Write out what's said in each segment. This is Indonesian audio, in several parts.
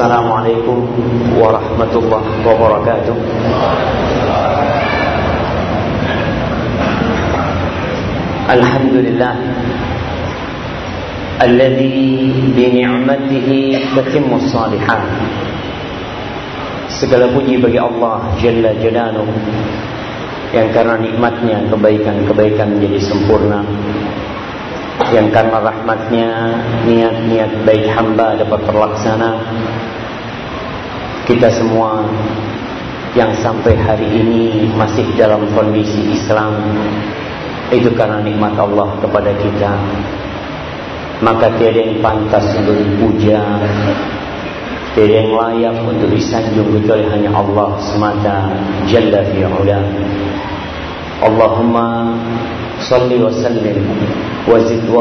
Assalamualaikum warahmatullahi wabarakatuh. Alhamdulillah. Alladhi bini'matihi tatimmu salihan Segala puji bagi Allah Jalla Jalaluh. Yang karena nikmatnya kebaikan-kebaikan menjadi sempurna. Yang karena rahmatnya niat-niat baik hamba dapat terlaksana. Kita semua yang sampai hari ini masih dalam kondisi Islam Itu karena nikmat Allah kepada kita. Maka tiada yang pantas untuk dipuja. Tiada yang layak untuk disanjung kecuali hanya Allah semata Jalla fi'ula Allahumma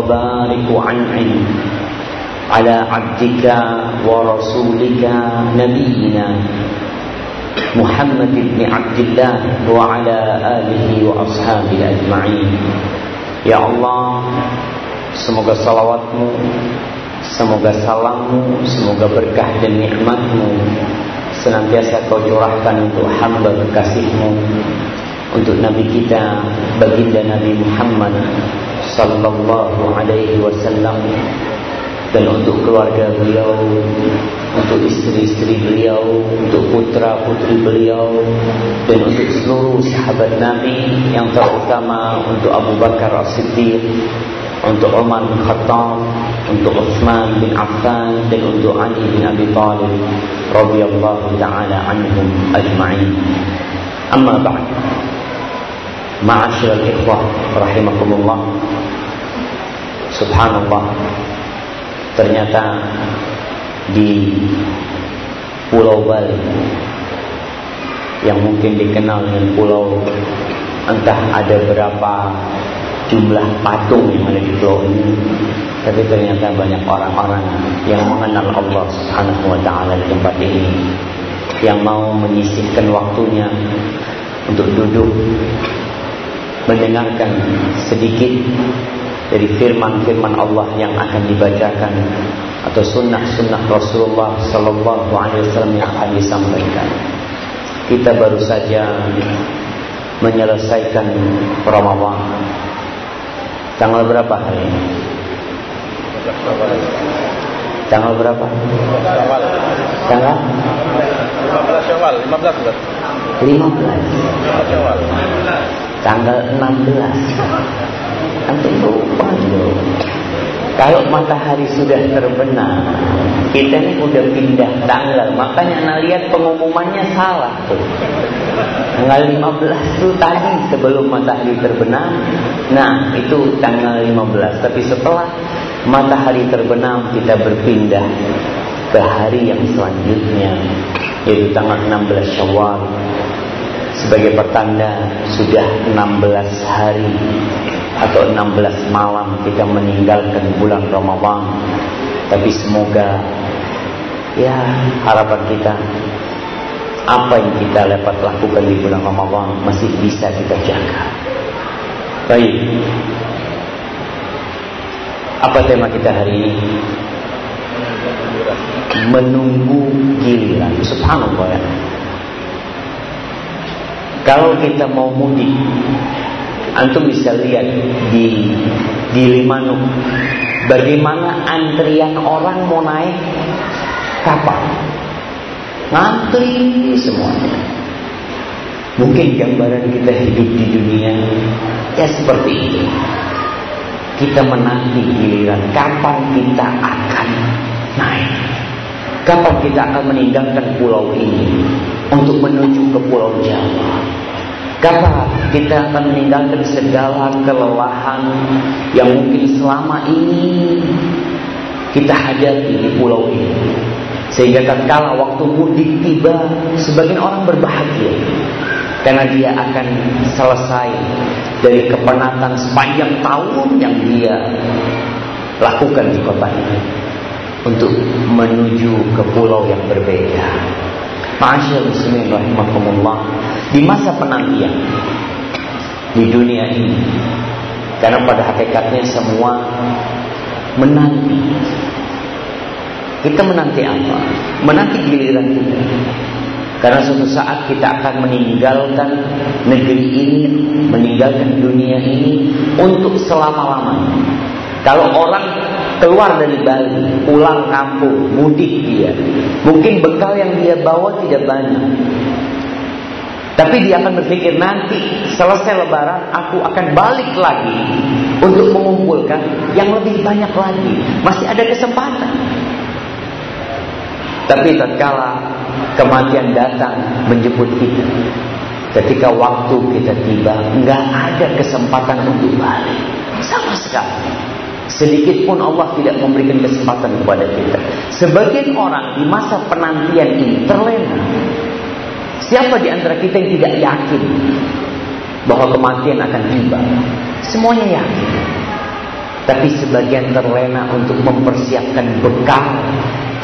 barik wa an'im ala abdika wa rasulika nabiyina Muhammad ibn Abdullah wa ala alihi wa ashabihi ajma'in Ya Allah semoga salawatmu Semoga salammu, semoga berkah dan nikmatmu Senantiasa kau curahkan untuk hamba kekasihmu Untuk Nabi kita, baginda Nabi Muhammad Sallallahu alaihi wasallam Dan untuk keluarga beliau Untuk istri-istri beliau Untuk putra-putri beliau Dan untuk seluruh sahabat Nabi Yang terutama untuk Abu Bakar As-Siddiq untuk Umar bin Khattab, untuk Utsman bin Affan dan untuk Ali bin Abi Thalib radhiyallahu taala anhum ajma'in. Amma ba'd. Ma'asyiral ikhwah rahimakumullah. Subhanallah. Ternyata di Pulau Bali yang mungkin dikenal dengan pulau entah ada berapa jumlah patung yang ada di pulau ini tapi ternyata banyak orang-orang yang mengenal Allah Subhanahu wa taala di tempat ini yang mau menyisihkan waktunya untuk duduk mendengarkan sedikit dari firman-firman Allah yang akan dibacakan atau sunnah-sunnah Rasulullah Sallallahu Alaihi Wasallam yang akan disampaikan. Kita baru saja menyelesaikan Ramadan Tanggal berapa hari ini? Tanggal berapa? Tanggal? 15 Syawal, 15 bulan. 15. Tanggal 16. Antum lupa loh. Kalau matahari sudah terbenam, kita ini udah pindah tanggal. Makanya anda lihat pengumumannya salah tuh. Tanggal 15 itu tadi sebelum matahari terbenam. Nah, itu tanggal 15. Tapi setelah matahari terbenam, kita berpindah ke hari yang selanjutnya, yaitu tanggal 16 Syawal. Sebagai pertanda sudah 16 hari atau 16 malam kita meninggalkan bulan Ramadan. Tapi semoga ya harapan kita apa yang kita dapat lakukan di bulan Ramadan masih bisa kita jaga. Baik. Apa tema kita hari ini? Menunggu giliran. Subhanallah ya. Kalau kita mau mudik, antum bisa lihat di di Limanuk bagaimana antrian orang mau naik kapal. Ngantri semuanya. Mungkin gambaran kita hidup di dunia ya seperti itu. Kita menanti giliran kapan kita akan naik. Kapan kita akan meninggalkan pulau ini untuk menuju ke pulau Jawa. Kapan kita akan meninggalkan segala kelelahan yang mungkin selama ini kita hadapi di pulau ini. Sehingga tatkala waktu mudik tiba, sebagian orang berbahagia karena dia akan selesai dari kepenatan sepanjang tahun yang dia lakukan di kota ini untuk menuju ke pulau yang berbeda. Masyaallah muslimin rahimakumullah di masa penantian di dunia ini karena pada hakikatnya semua menanti Kita menanti apa? Menanti giliran kita. Karena suatu saat kita akan meninggalkan negeri ini, meninggalkan dunia ini untuk selama-lamanya. Kalau orang keluar dari Bali, pulang kampung, mudik dia, mungkin bekal yang dia bawa tidak banyak. Tapi dia akan berpikir nanti selesai lebaran aku akan balik lagi untuk mengumpulkan yang lebih banyak lagi. Masih ada kesempatan. Tapi tatkala kematian datang menjemput kita, ketika waktu kita tiba, nggak ada kesempatan untuk balik sama sekali. Sedikit pun Allah tidak memberikan kesempatan kepada kita. Sebagian orang di masa penantian ini terlena Siapa di antara kita yang tidak yakin bahwa kematian akan tiba? Semuanya yakin. Tapi sebagian terlena untuk mempersiapkan bekal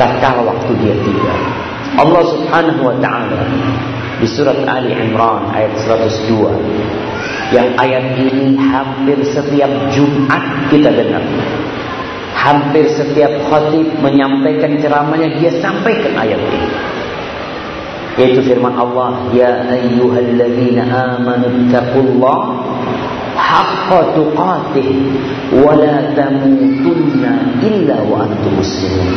tatkala waktu dia tiba. Allah Subhanahu wa taala di surat Ali Imran ayat 102 yang ayat ini hampir setiap Jumat kita dengar. Hampir setiap khatib menyampaikan ceramahnya dia sampaikan ayat ini. Yaitu firman Allah ya ayyuhalladzina amanu taqullah haqqa tuqatih wa la tamutunna illa wa antum muslimun.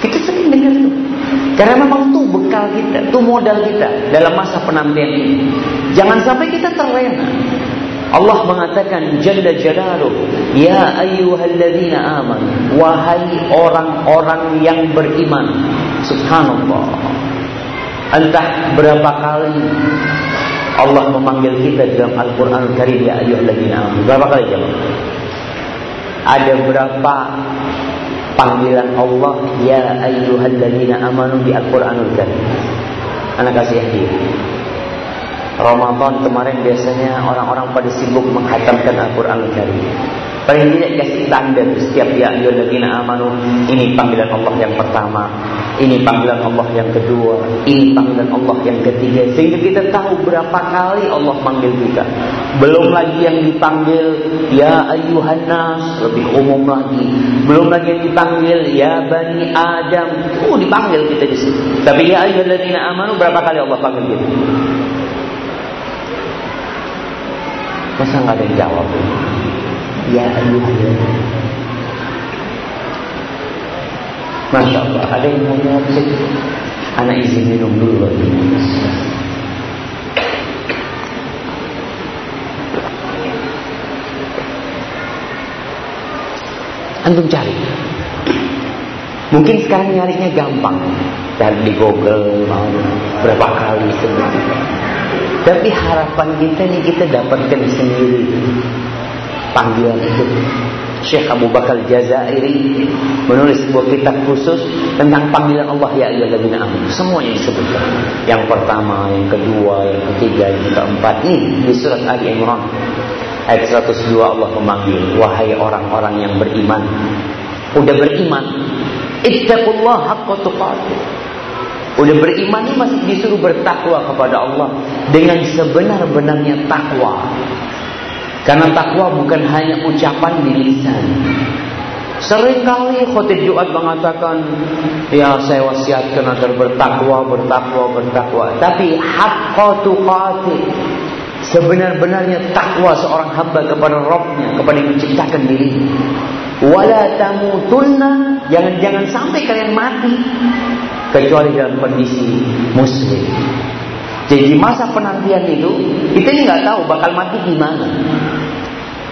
Kita sering dengar itu karena memang itu bekal kita itu modal kita dalam masa penantian ini jangan sampai kita terlena Allah mengatakan Jalla Jalaluh Ya ayyuhalladzina aman Wahai orang-orang yang beriman Subhanallah Entah berapa kali Allah memanggil kita dalam Al-Quran Karim Ya ayyuhalladzina amanu. Berapa kali jemaah? Ada berapa panggilan Allah Ya ayyuhalladzina amanu di Al-Quranul Karim? Anak kasih hadiah. Ramadan kemarin biasanya orang-orang pada sibuk menghatamkan Al-Quran Karim. Paling tidak kasih tanda setiap ya ayyuhalladzina amanu. Ini panggilan Allah yang pertama. Ini panggilan Allah yang kedua. Ini panggilan Allah yang ketiga. Sehingga kita tahu berapa kali Allah panggil kita. Belum lagi yang dipanggil ya ayyuhan nas lebih umum lagi. Belum lagi yang dipanggil ya bani Adam. Oh dipanggil kita di sini. Tapi ya ayyuhalladzina amanu berapa kali Allah panggil kita? Masa nggak ada yang jawab? Ya ayuhan Masya Allah. Ada yang mau jawab sih Anak izin minum dulu Antum cari. Mungkin sekarang nyarinya gampang. Cari di Google berapa kali sebenarnya Tapi harapan kita nih kita dapatkan sendiri panggilan itu. Syekh Abu Bakar Jazairi menulis sebuah kitab khusus tentang panggilan Allah ya ayyuhalladzina amanu. Semuanya disebutkan. Yang pertama, yang kedua, yang ketiga, yang keempat. Ini di surat Ali Imran ayat 102 Allah memanggil wahai orang-orang yang beriman. Udah beriman, ittaqullah haqqa tuqatih. Udah beriman ini masih disuruh bertakwa kepada Allah dengan sebenar-benarnya takwa. Karena takwa bukan hanya ucapan di lisan. Seringkali khotib Jumat mengatakan, ya saya wasiatkan agar bertakwa, bertakwa, bertakwa. Tapi haqqa tuqati. Sebenar-benarnya takwa seorang hamba kepada Rabbnya, kepada yang menciptakan diri. Wala tamutunna, jangan-jangan sampai kalian mati kecuali dalam kondisi muslim. Jadi di masa penantian itu kita ini nggak tahu bakal mati gimana.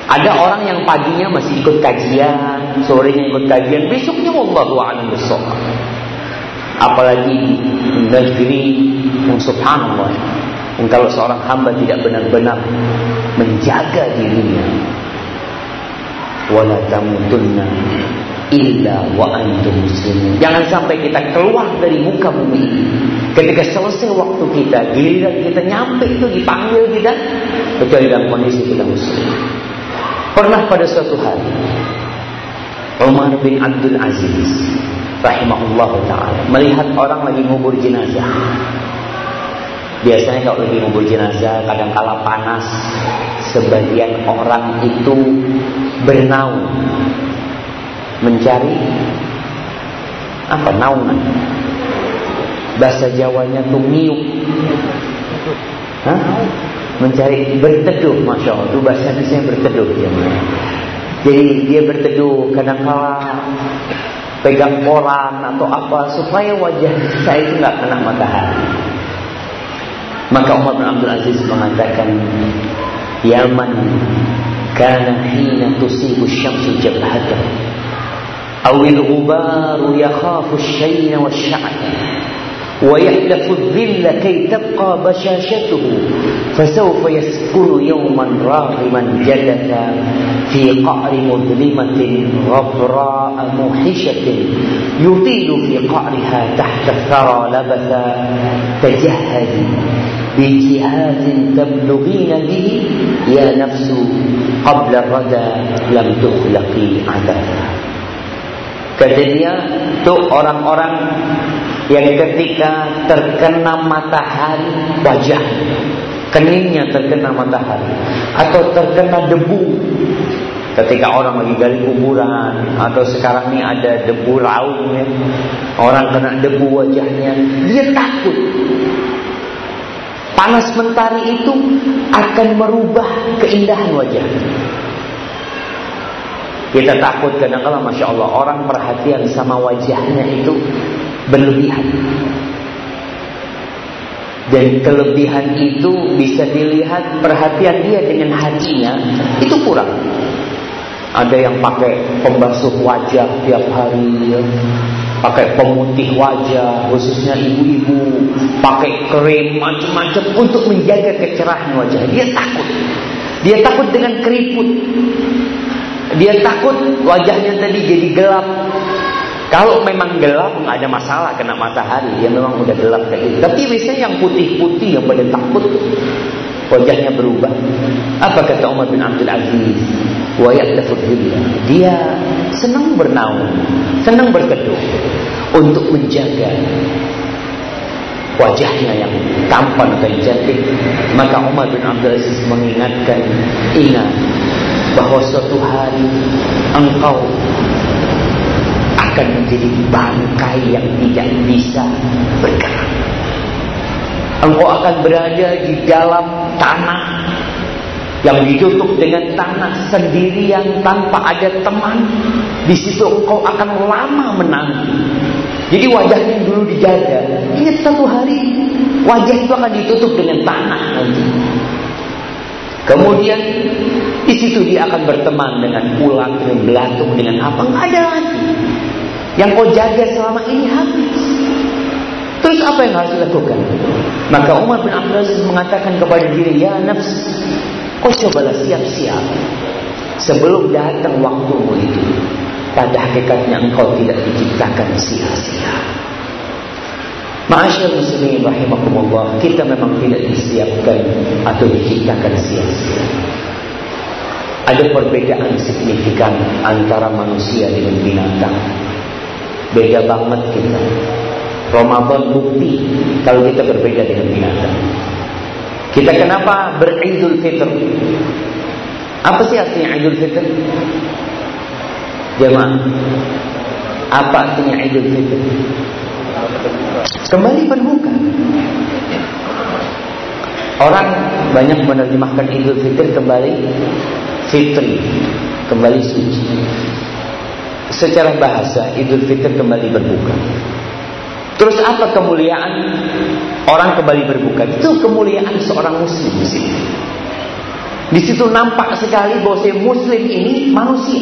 Ada orang yang paginya masih ikut kajian, sorenya ikut kajian, besoknya wallahu a'lam bishawab. Apalagi di negeri yang subhanallah. Dan kalau seorang hamba tidak benar-benar menjaga dirinya, wala tamutunna illa wa antum muslimun. Jangan sampai kita keluar dari muka bumi ini. Ketika selesai waktu kita, giliran kita nyampe itu dipanggil kita, kecuali dalam kondisi kita muslim. Pernah pada suatu hari, Umar bin Abdul Aziz rahimahullah taala melihat orang lagi ngubur jenazah. Biasanya kalau lagi ngubur jenazah kadang kala panas, sebagian orang itu bernaung mencari Apa naungan? Bahasa Jawanya tuh miuk. Mencari berteduh, masya Allah. Itu bahasa Indonesia berteduh ya. Jadi dia berteduh kadang-kala pegang koran atau apa supaya wajah saya itu nggak kena matahari. Maka Umar bin Abdul Aziz mengatakan, "Yaman kana hina tusibu syamsu jabhatahu aw al-ghubaru yakhafu asy-shayna wash-sha'na." ويحلف الذل كي تبقى بشاشته فسوف يسكن يوما راغما جلدا في قعر مظلمة غبراء موحشة يطيل في قعرها تحت الثرى لبثا تجهزي بجهاز تبلغين به يا نفس قبل الردى لم تخلقي عذابا Kata dia, tuh orang-orang yang ketika terkena matahari wajah. Keningnya terkena matahari. Atau terkena debu. Ketika orang lagi gali kuburan atau sekarang ini ada debu raung ya orang kena debu wajahnya dia takut. Panas mentari itu akan merubah keindahan wajah kita takut kadang-kala Masya Allah Orang perhatian sama wajahnya itu berlebihan. Dan kelebihan itu bisa dilihat perhatian dia dengan hatinya itu kurang. Ada yang pakai pembasuh wajah tiap hari, ya. pakai pemutih wajah, khususnya ibu-ibu, pakai krim macam-macam untuk menjaga kecerahan wajah. Dia takut, dia takut dengan keriput, dia takut wajahnya tadi jadi gelap, kalau memang gelap nggak ada masalah kena matahari, ya memang udah gelap kayak gitu. Tapi biasanya yang putih-putih yang pada takut wajahnya berubah. Apa kata Umar bin Abdul Aziz? Dia senang bernaung, senang berteduh untuk menjaga wajahnya yang tampan dan cantik. Maka Umar bin Abdul Aziz mengingatkan, ingat bahwa suatu hari engkau akan menjadi bangkai yang tidak bisa bergerak. Engkau akan berada di dalam tanah yang ditutup dengan tanah sendirian tanpa ada teman. Di situ engkau akan lama menanti. Jadi wajahnya yang dulu dijaga, ingat satu hari wajah itu akan ditutup dengan tanah nanti. Kemudian di situ dia akan berteman dengan ulat, dengan belatung, dengan apa? Enggak ada lagi. Yang kau jaga selama ini habis. Terus apa yang harus dilakukan? Maka Umar bin Abdul Aziz mengatakan kepada diri, Ya nafs, kau cobalah siap-siap. Sebelum datang waktumu itu. Pada hakikatnya engkau tidak diciptakan sia-sia. Ma'asyar muslimin rahimakumullah Kita memang tidak disiapkan Atau diciptakan sia-sia Ada perbedaan signifikan Antara manusia dengan binatang Beda banget kita. Ramadan bukti kalau kita berbeda dengan binatang. Kita kenapa beridul fitr? Apa sih artinya idul fitr? Jemaah. Apa artinya idul fitr? Kembali berbuka. Orang banyak menerjemahkan idul fitr kembali fitri, kembali suci secara bahasa Idul Fitri kembali berbuka. Terus apa kemuliaan orang kembali berbuka? Itu kemuliaan seorang muslim di sini. Di situ nampak sekali bahwa muslim ini manusia.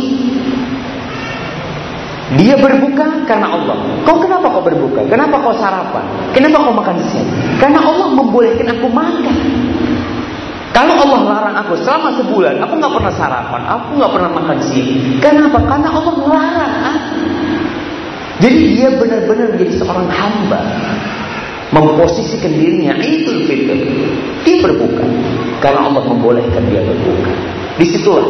Dia berbuka karena Allah. Kau kenapa kau berbuka? Kenapa kau sarapan? Kenapa kau makan siang? Karena Allah membolehkan aku makan. Kalau Allah larang aku selama sebulan, aku nggak pernah sarapan, aku nggak pernah makan siang. Kenapa? Karena Allah melarang. Jadi dia benar-benar menjadi seorang hamba. Memposisikan dirinya itu fitr. Dia berbuka. Karena Allah membolehkan dia berbuka. Di situlah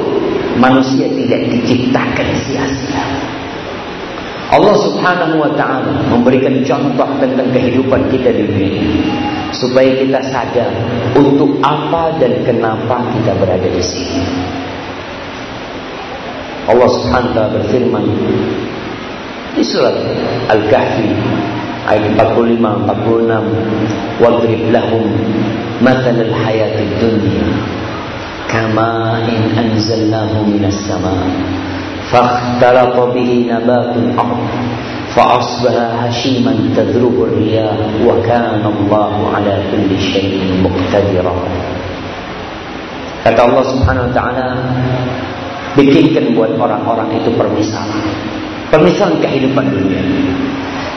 manusia tidak diciptakan sia-sia. Allah subhanahu wa ta'ala memberikan contoh tentang kehidupan kita di dunia. Supaya kita sadar untuk apa dan kenapa kita berada di sini. Allah subhanahu wa ta'ala berfirman, Di surat Al-Kahfi ayat 45 46 wadrib lahum mathal al-hayat ad-dunya kama in anzalnahu minas sama fakhtalata bihi nabatul ard فأصبح هشيما تذروه الرياح وكان الله على كل شيء مقتدرا Kata Allah Subhanahu wa taala, bikinkan buat orang-orang itu permisalan. Permisalan kehidupan dunia.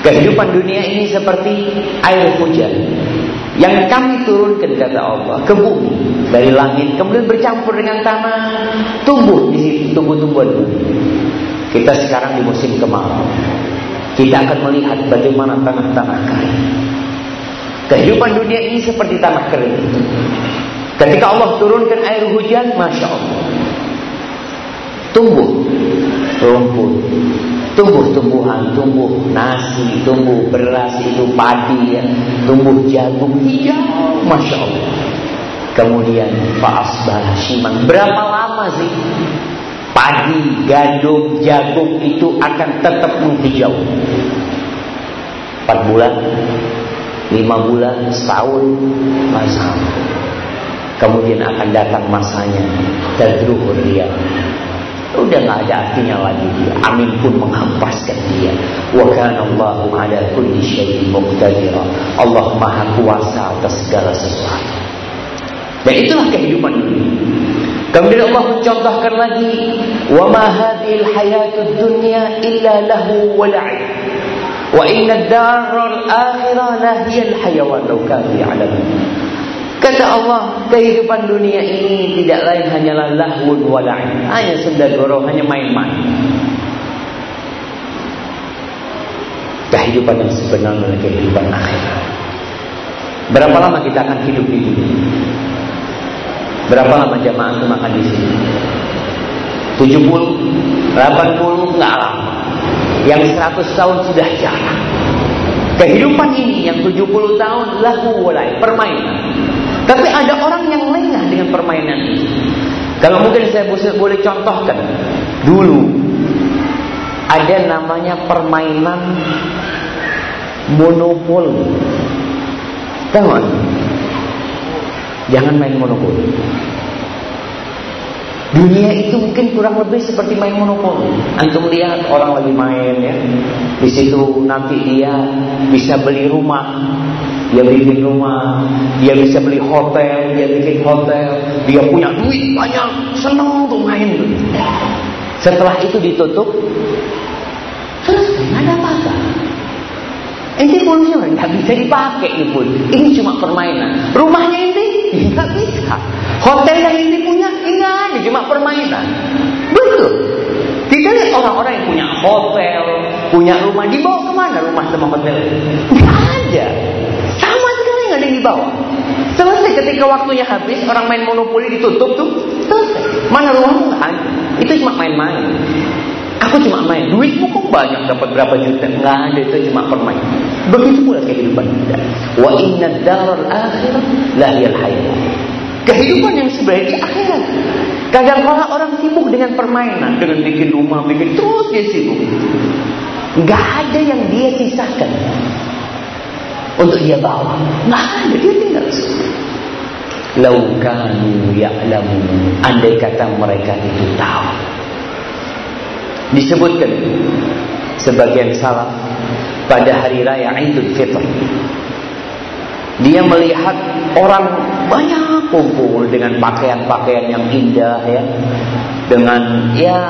Kehidupan dunia ini seperti air hujan yang kami turunkan kata Allah ke bumi dari langit kemudian bercampur dengan tanah tumbuh di situ tumbuh-tumbuhan Kita sekarang di musim kemarau. Kita akan melihat bagaimana tanah-tanah kering. Kehidupan dunia ini seperti tanah kering. Ketika Allah turunkan air hujan, masya Allah, tumbuh rumput, tumbuh tumbuhan, tumbuh nasi, tumbuh beras itu padi, ya. tumbuh jagung hijau, masya Allah. Kemudian faasbah shiman. Berapa lama sih padi, gandum, jagung itu akan tetap menghijau? Empat bulan, lima bulan, setahun, masa. Kemudian akan datang masanya tadruhur dia. Udah nggak ada artinya lagi dia. Amin pun menghempaskan dia. Wa kana Allahu ala kulli syai'in. Allah Maha kuasa atas segala sesuatu. Dan itulah kehidupan dunia. Kemudian Allah mencontohkan lagi, "Wa ma hadhil hayatud dunya illa lahu wa la'ib." Wa inna ad-daral akhirah la hiya al-hayawan law kanu ya'lamun. Kata Allah, kehidupan dunia ini tidak lain hanyalah lahun wala'in. Hanya senda goro, hanya main-main. Kehidupan yang sebenarnya kehidupan akhirat. Berapa lama kita akan hidup di dunia? Berapa lama jamaah itu makan di sini? 70, 80, enggak lama. Yang 100 tahun sudah jarang. Kehidupan ini yang 70 tahun lahu walai, permainan. Tapi ada orang yang lengah dengan permainan ini. Kalau mungkin saya boleh contohkan. Dulu ada namanya permainan monopoli. Tahu Jangan main monopoli. Dunia itu mungkin kurang lebih seperti main monopoli. Antum lihat orang lagi main ya. Di situ nanti dia bisa beli rumah dia bikin rumah, dia bisa beli hotel, dia bikin hotel, dia punya duit banyak, senang tuh main. Setelah itu ditutup, selesai, ada apa-apa. Ini pulsa nggak bisa dipakai ini pun. Ini cuma permainan. Rumahnya ini nggak bisa. Hotel yang ini punya ini ada cuma permainan. Betul. Kita lihat orang-orang yang punya hotel, punya rumah dibawa ke mana rumah sama hotel? Nggak ada nggak ada yang dibawa. Selesai ketika waktunya habis, orang main monopoli ditutup tuh, selesai. Mana ada. Itu cuma main-main. Aku cuma main. Duitmu kok banyak dapat berapa juta? Nggak ada itu cuma permain. Begitu pula kehidupan kita. Wa inna daral akhirat lahiyal hayat. Kehidupan yang sebenarnya akhirat. Kadang kala orang sibuk dengan permainan, dengan bikin rumah, bikin terus dia sibuk. Gak ada yang dia sisakan untuk dia bawa. Nggak ada, dia tinggal Laukanu ya'lamu Andai kata mereka itu tahu Disebutkan Sebagian salah Pada hari raya Idul Fitr. Dia melihat Orang banyak kumpul Dengan pakaian-pakaian yang indah ya. Dengan ya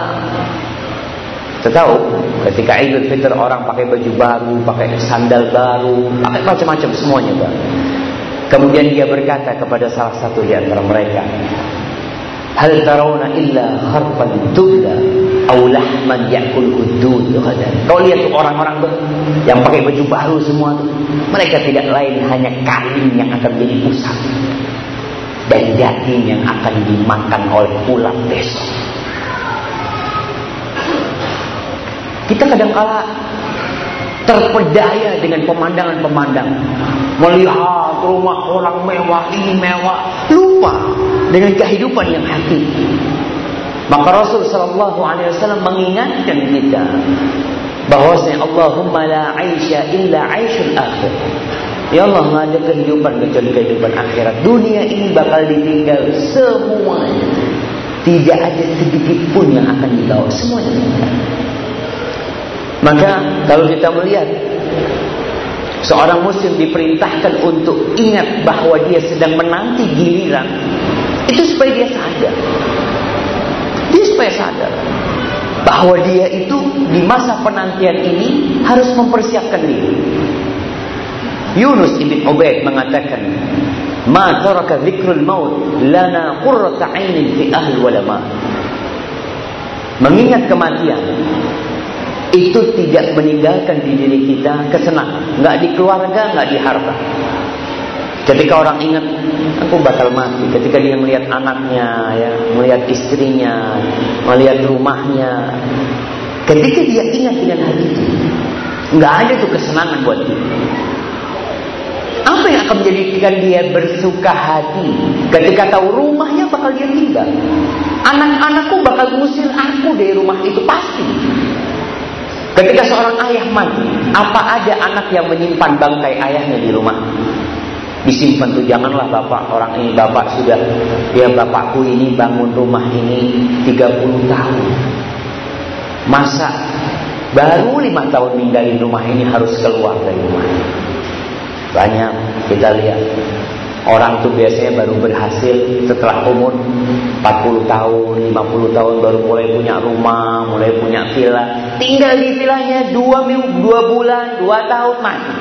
tahu ketika Idul Fitr orang pakai baju baru, pakai sandal baru, pakai macam-macam semuanya bang. Kemudian dia berkata kepada salah satu di antara mereka, Hal tarawna illa kharfan tubla aw lahman yakul hudud Kau lihat tuh orang-orang tuh yang pakai baju baru semua tuh. Mereka tidak lain hanya kain yang akan jadi pusat dan daging yang akan dimakan oleh ulat besok. Kita kadang-kala terpedaya dengan pemandangan-pemandangan. Melihat rumah orang mewah, ini mewah. Lupa dengan kehidupan yang hakiki. Maka Rasul Shallallahu Alaihi Wasallam mengingatkan kita bahwasanya Allahumma la aisha illa aishul akhir. Ya Allah nggak ada kehidupan kecuali kehidupan akhirat. Dunia ini bakal ditinggal semuanya. Tidak ada sedikit pun yang akan dibawa semuanya. Maka kalau kita melihat seorang muslim diperintahkan untuk ingat bahwa dia sedang menanti giliran, itu supaya dia sadar. Supaya sadar bahwa dia itu di masa penantian ini harus mempersiapkan diri. Yunus ibn Ubaid mengatakan, "Ma taraka dzikrul maut lana qurrata 'ainin fi ahli walama." Mengingat kematian itu tidak meninggalkan di diri kita kesenangan, nggak di keluarga, nggak di harta. Ketika orang ingat aku bakal mati, ketika dia melihat anaknya, ya, melihat istrinya, melihat rumahnya, ketika dia ingat dengan hal itu, nggak ada tuh kesenangan buat dia. Apa yang akan menjadikan dia bersuka hati ketika tahu rumahnya bakal dia tinggal? Anak-anakku bakal ngusir aku dari rumah itu pasti. Ketika seorang ayah mati, apa ada anak yang menyimpan bangkai ayahnya di rumah? Disimpan tuh janganlah bapak orang ini bapak sudah ya bapakku ini bangun rumah ini 30 tahun. Masa baru lima tahun ninggalin rumah ini harus keluar dari rumah ini. Banyak kita lihat Orang tuh biasanya baru berhasil setelah umur 40 tahun, 50 tahun baru mulai punya rumah, mulai punya villa. Tinggal di villanya dua minggu, dua bulan, dua tahun mati.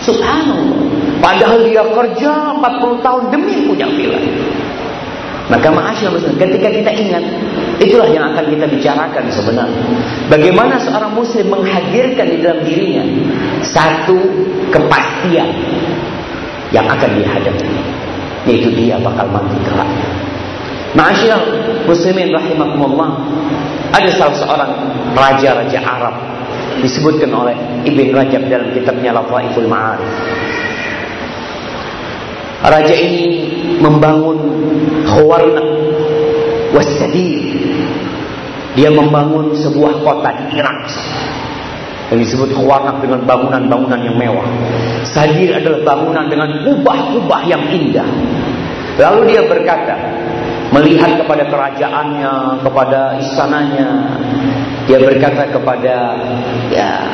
Subhanallah. Padahal dia kerja 40 tahun demi punya villa. Maka ma'asyil muslim, ketika kita ingat, itulah yang akan kita bicarakan sebenarnya. Bagaimana seorang muslim menghadirkan di dalam dirinya satu kepastian yang akan dihadapi. Yaitu dia bakal mati kelak. Ma'asyil muslimin rahimakumullah, ada salah seorang raja-raja Arab disebutkan oleh Ibn Rajab dalam kitabnya Lafaiful Ma'arif. Raja ini membangun Khawarna Wasadir. Dia membangun sebuah kota di Irak yang disebut Khawarna dengan bangunan-bangunan yang mewah. Sadir adalah bangunan dengan kubah-kubah yang indah. Lalu dia berkata, melihat kepada kerajaannya, kepada istananya, dia berkata kepada ya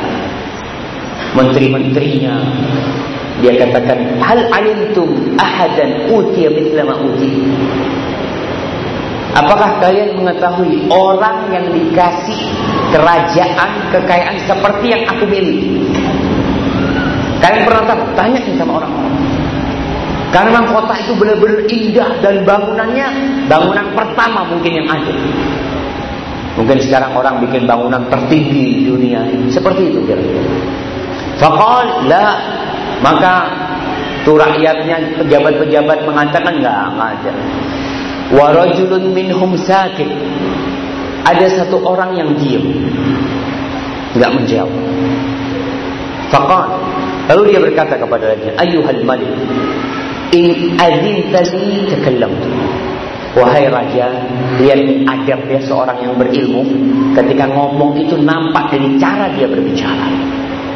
menteri-menterinya, dia katakan, "Hal alimtum ahadan utiya mithla ma uti?" Apakah kalian mengetahui orang yang dikasih kerajaan, kekayaan seperti yang aku miliki? Kalian pernah tahu? Tanya sama orang-orang. Karena memang kota itu benar-benar indah dan bangunannya bangunan pertama mungkin yang ada. Mungkin sekarang orang bikin bangunan tertinggi di dunia seperti itu kira-kira. Fakal la maka tuh rakyatnya pejabat-pejabat mengatakan enggak ada. Warajulun minhum sakit. Ada satu orang yang diam. Enggak menjawab. Faqal. Lalu dia berkata kepada raja, "Ayyuhal malik, in adzinta li takallamtu." Wahai raja, lihat adab ya seorang yang berilmu ketika ngomong itu nampak dari cara dia berbicara.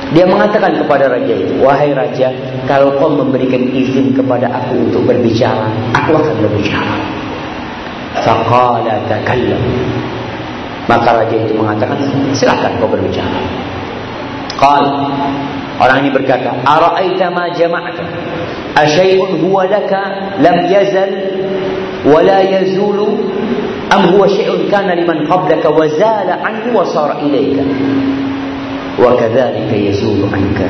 Dia mengatakan kepada raja wahai raja, kalau kau memberikan izin kepada aku untuk berbicara, aku akan berbicara. Faqala takallam. Maka raja itu mengatakan, silakan kau berbicara. Qal Orang ini berkata, "Ara'aita ma jama'ta? Asyai'un huwa laka lam yazal wa la yazulu am huwa syai'un kana liman qablaka wa zala anhu wa sara ilayka?" Wa kadzalika yazulu anka.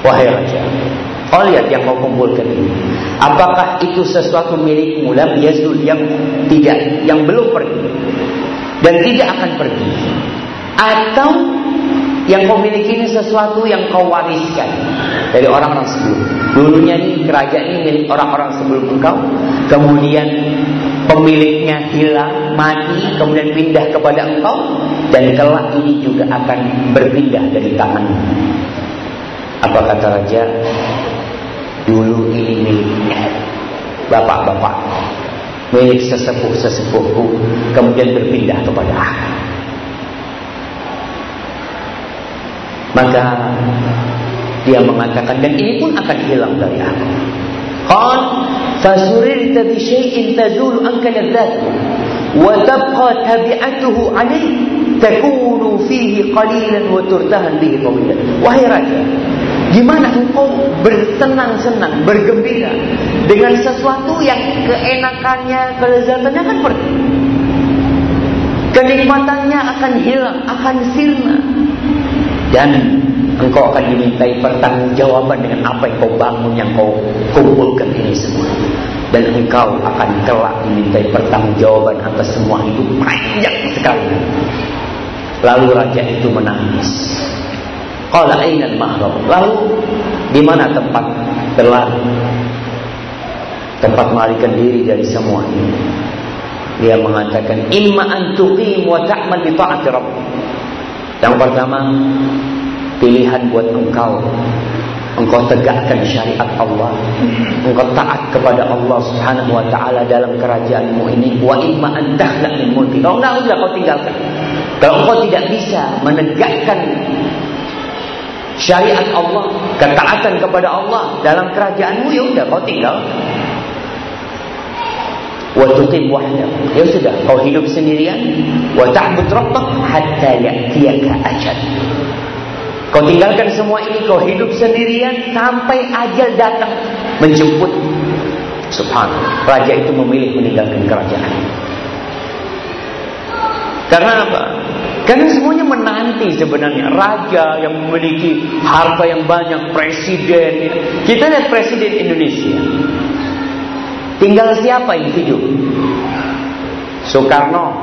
Wahai raja, kau lihat yang kau kumpulkan ini. Apakah itu sesuatu milikmu lam yazul yang tidak yang belum pergi dan tidak akan pergi? Atau yang kau miliki ini sesuatu yang kau wariskan dari orang-orang sebelum. Dulunya ini kerajaan ini milik orang-orang sebelum engkau. Kemudian pemiliknya hilang, mati, kemudian pindah kepada engkau, dan kelak ini juga akan berpindah dari tangan. Apa kata raja? Dulu ini miliknya bapak-bapak, milik sesepuh-sesepuhku, kemudian berpindah kepada aku. Maka dia mengatakan dan ini pun akan hilang dari aku. Syai'in tazulu anka ladzatuhu wa tabqa tabi'atuhu alayh takunu fihi qalilan wa turtahan bihi tawilan. Wahai raja, Gimana engkau bersenang-senang, bergembira dengan sesuatu yang keenakannya, kelezatannya akan pergi. Kenikmatannya akan hilang, akan sirna. Dan engkau akan dimintai pertanggungjawaban dengan apa yang kau bangun, yang kau kumpulkan ini semua. Dan engkau akan kelak dimintai pertanggungjawaban atas semua itu panjang sekali. Lalu raja itu menangis. Qala aina al-mahram? Lalu di mana tempat berlari? Tempat melarikan diri dari semua ini. Dia mengatakan imma an tuqim wa ta'mal bi ta'ati. Yang pertama, pilihan buat engkau engkau tegakkan syariat Allah engkau taat kepada Allah Subhanahu wa taala dalam kerajaanmu ini wa imma an takhla min mulki kalau enggak udah kau tinggalkan kalau engkau tidak bisa menegakkan syariat Allah, ketaatan kepada Allah dalam kerajaanmu ya udah kau tinggal. Wa tuqim. Ya sudah, kau hidup sendirian wa ta'bud rabbak hatta ya'tiyaka ajal. Kau tinggalkan semua ini, kau hidup sendirian sampai ajal datang menjemput. Subhanallah. Raja itu memilih meninggalkan kerajaan. Karena apa? Karena semuanya menanti sebenarnya raja yang memiliki harta yang banyak, presiden. Kita lihat presiden Indonesia. Tinggal siapa yang hidup? Soekarno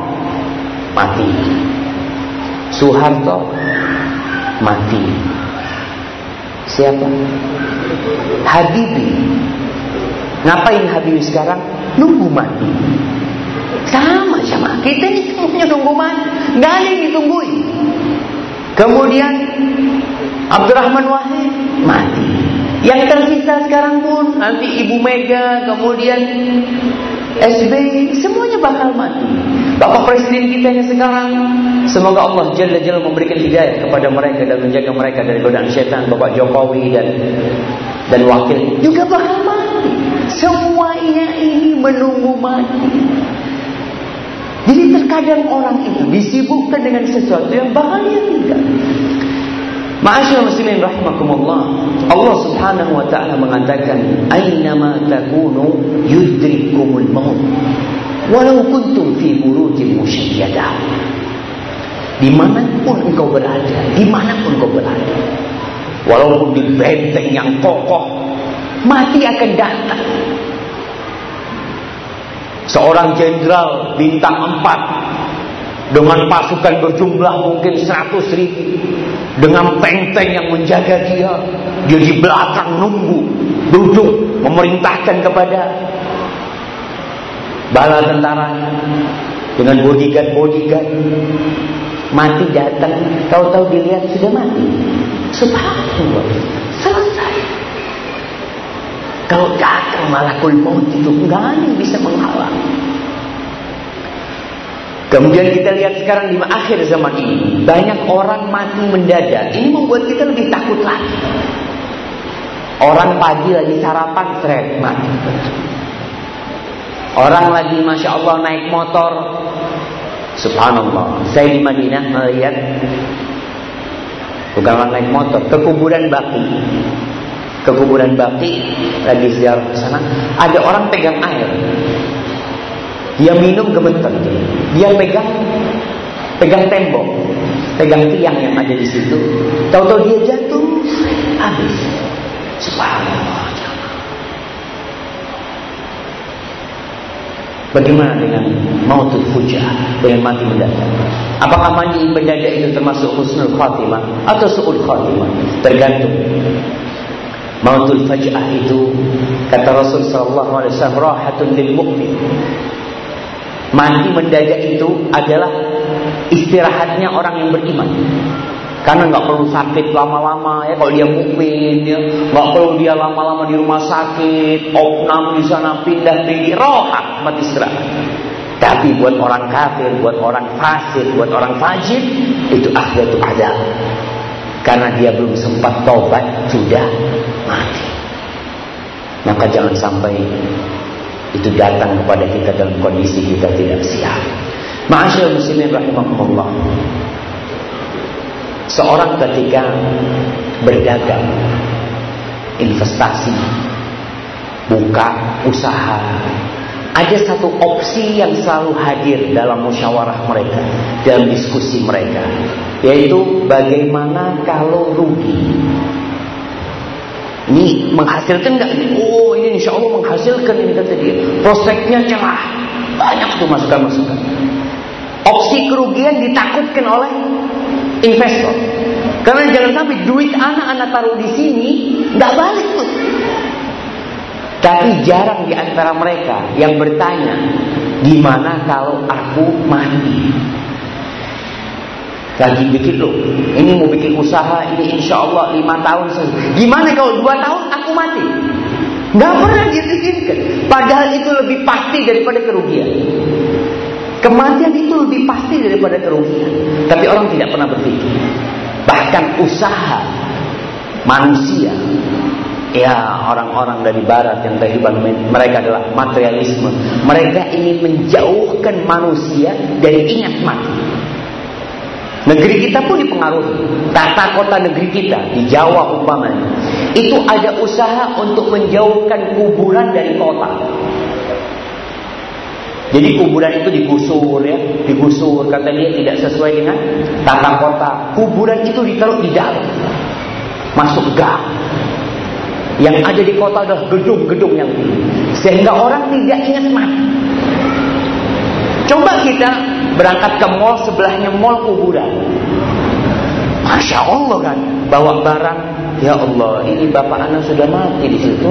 mati. Soeharto mati. Siapa? Habibie. Ngapain Habibie sekarang? Nunggu mati. Sama sama. Kita ini semuanya nunggu mati. Nggak ada yang ditungguin. Kemudian Abdurrahman Wahid mati. Yang tersisa sekarang pun nanti Ibu Mega, kemudian SBY, semuanya bakal mati. Bapak Presiden kita yang sekarang, semoga Allah Jalla Jalla memberikan hidayah kepada mereka dan menjaga mereka dari godaan setan. Bapak Jokowi dan dan wakil juga bakal mati. Semuanya ini menunggu mati. Jadi terkadang orang itu disibukkan dengan sesuatu yang bakal dia tinggal. Ma'asyar muslimin rahimakumullah. Allah Subhanahu wa taala mengatakan, "Aina takunu yudrikumul maut." Walau kuntum fi burujin musyayyadah. Di mana pun engkau berada, di mana pun engkau berada, walaupun di benteng yang kokoh, mati akan datang. Seorang jenderal bintang 4 dengan pasukan berjumlah mungkin 100 ribu dengan tank-tank yang menjaga dia dia di belakang nunggu duduk memerintahkan kepada bala tentara dengan bodyguard-bodyguard mati datang tahu-tahu dilihat sudah mati subhanallah selesai kalau datang malakul maut itu enggak ada bisa menghalang. Kemudian kita lihat sekarang di akhir zaman ini banyak orang mati mendadak. Ini membuat kita lebih takut lagi. Orang pagi lagi sarapan seret mati. Orang lagi masya Allah naik motor. Subhanallah. Saya di Madinah melihat bukan naik motor ke kuburan Baki ke kuburan Baki lagi ziarah ke sana, ada orang pegang air. Dia minum gemeter. Dia pegang pegang tembok, pegang tiang yang ada di situ. Tahu-tahu dia jatuh, habis. Subhanallah. Bagaimana dengan mautul fujah dengan mati mendadak? Apakah mati mendadak itu termasuk husnul khatimah atau su'ul khatimah? Tergantung. Mautul faj'ah itu kata Rasul sallallahu alaihi wasallam rahatun lil mukmin. Mati mendadak itu adalah istirahatnya orang yang beriman. Karena nggak perlu sakit lama-lama ya kalau dia mukmin ya nggak perlu dia lama-lama di rumah sakit, opnam di sana pindah pilih rohat mati istirahat. Tapi buat orang kafir, buat orang fasik, buat orang fajir itu akhiratul adab. karena dia belum sempat tobat sudah mati. Maka jangan sampai itu datang kepada kita dalam kondisi kita tidak siap. Ma'asyil muslimin rahimahumullah. Seorang ketika berdagang, investasi, buka usaha, ada satu opsi yang selalu hadir dalam musyawarah mereka, dalam diskusi mereka, yaitu bagaimana kalau rugi. Ini menghasilkan nggak? Oh ini insya Allah menghasilkan ini kata dia. Prospeknya cerah, banyak tuh masukan-masukan. Opsi kerugian ditakutkan oleh investor. Karena jangan sampai duit anak-anak taruh di sini nggak balik tuh. Tapi jarang di antara mereka yang bertanya, gimana kalau aku mati? Lagi bikin loh, ini mau bikin usaha, ini insya Allah lima tahun. Gimana kalau dua tahun aku mati? Gak pernah diizinkan. Padahal itu lebih pasti daripada kerugian. Kematian itu lebih pasti daripada kerugian. Tapi orang tidak pernah berpikir. Bahkan usaha manusia Ya orang-orang dari barat yang kehidupan mereka adalah materialisme. Mereka ingin menjauhkan manusia dari ingat mati. Negeri kita pun dipengaruhi. Tata kota negeri kita di Jawa umpamanya. Itu ada usaha untuk menjauhkan kuburan dari kota. Jadi kuburan itu digusur ya, digusur kata dia tidak sesuai dengan tata kota. Kuburan itu ditaruh di dalam. Masuk gang. Yang ada di kota adalah gedung-gedung yang tinggi. Sehingga orang tidak ingat mati. Coba kita berangkat ke mall sebelahnya mall kuburan. Masya Allah kan, bawa barang. Ya Allah, ini bapak anak sudah mati di situ.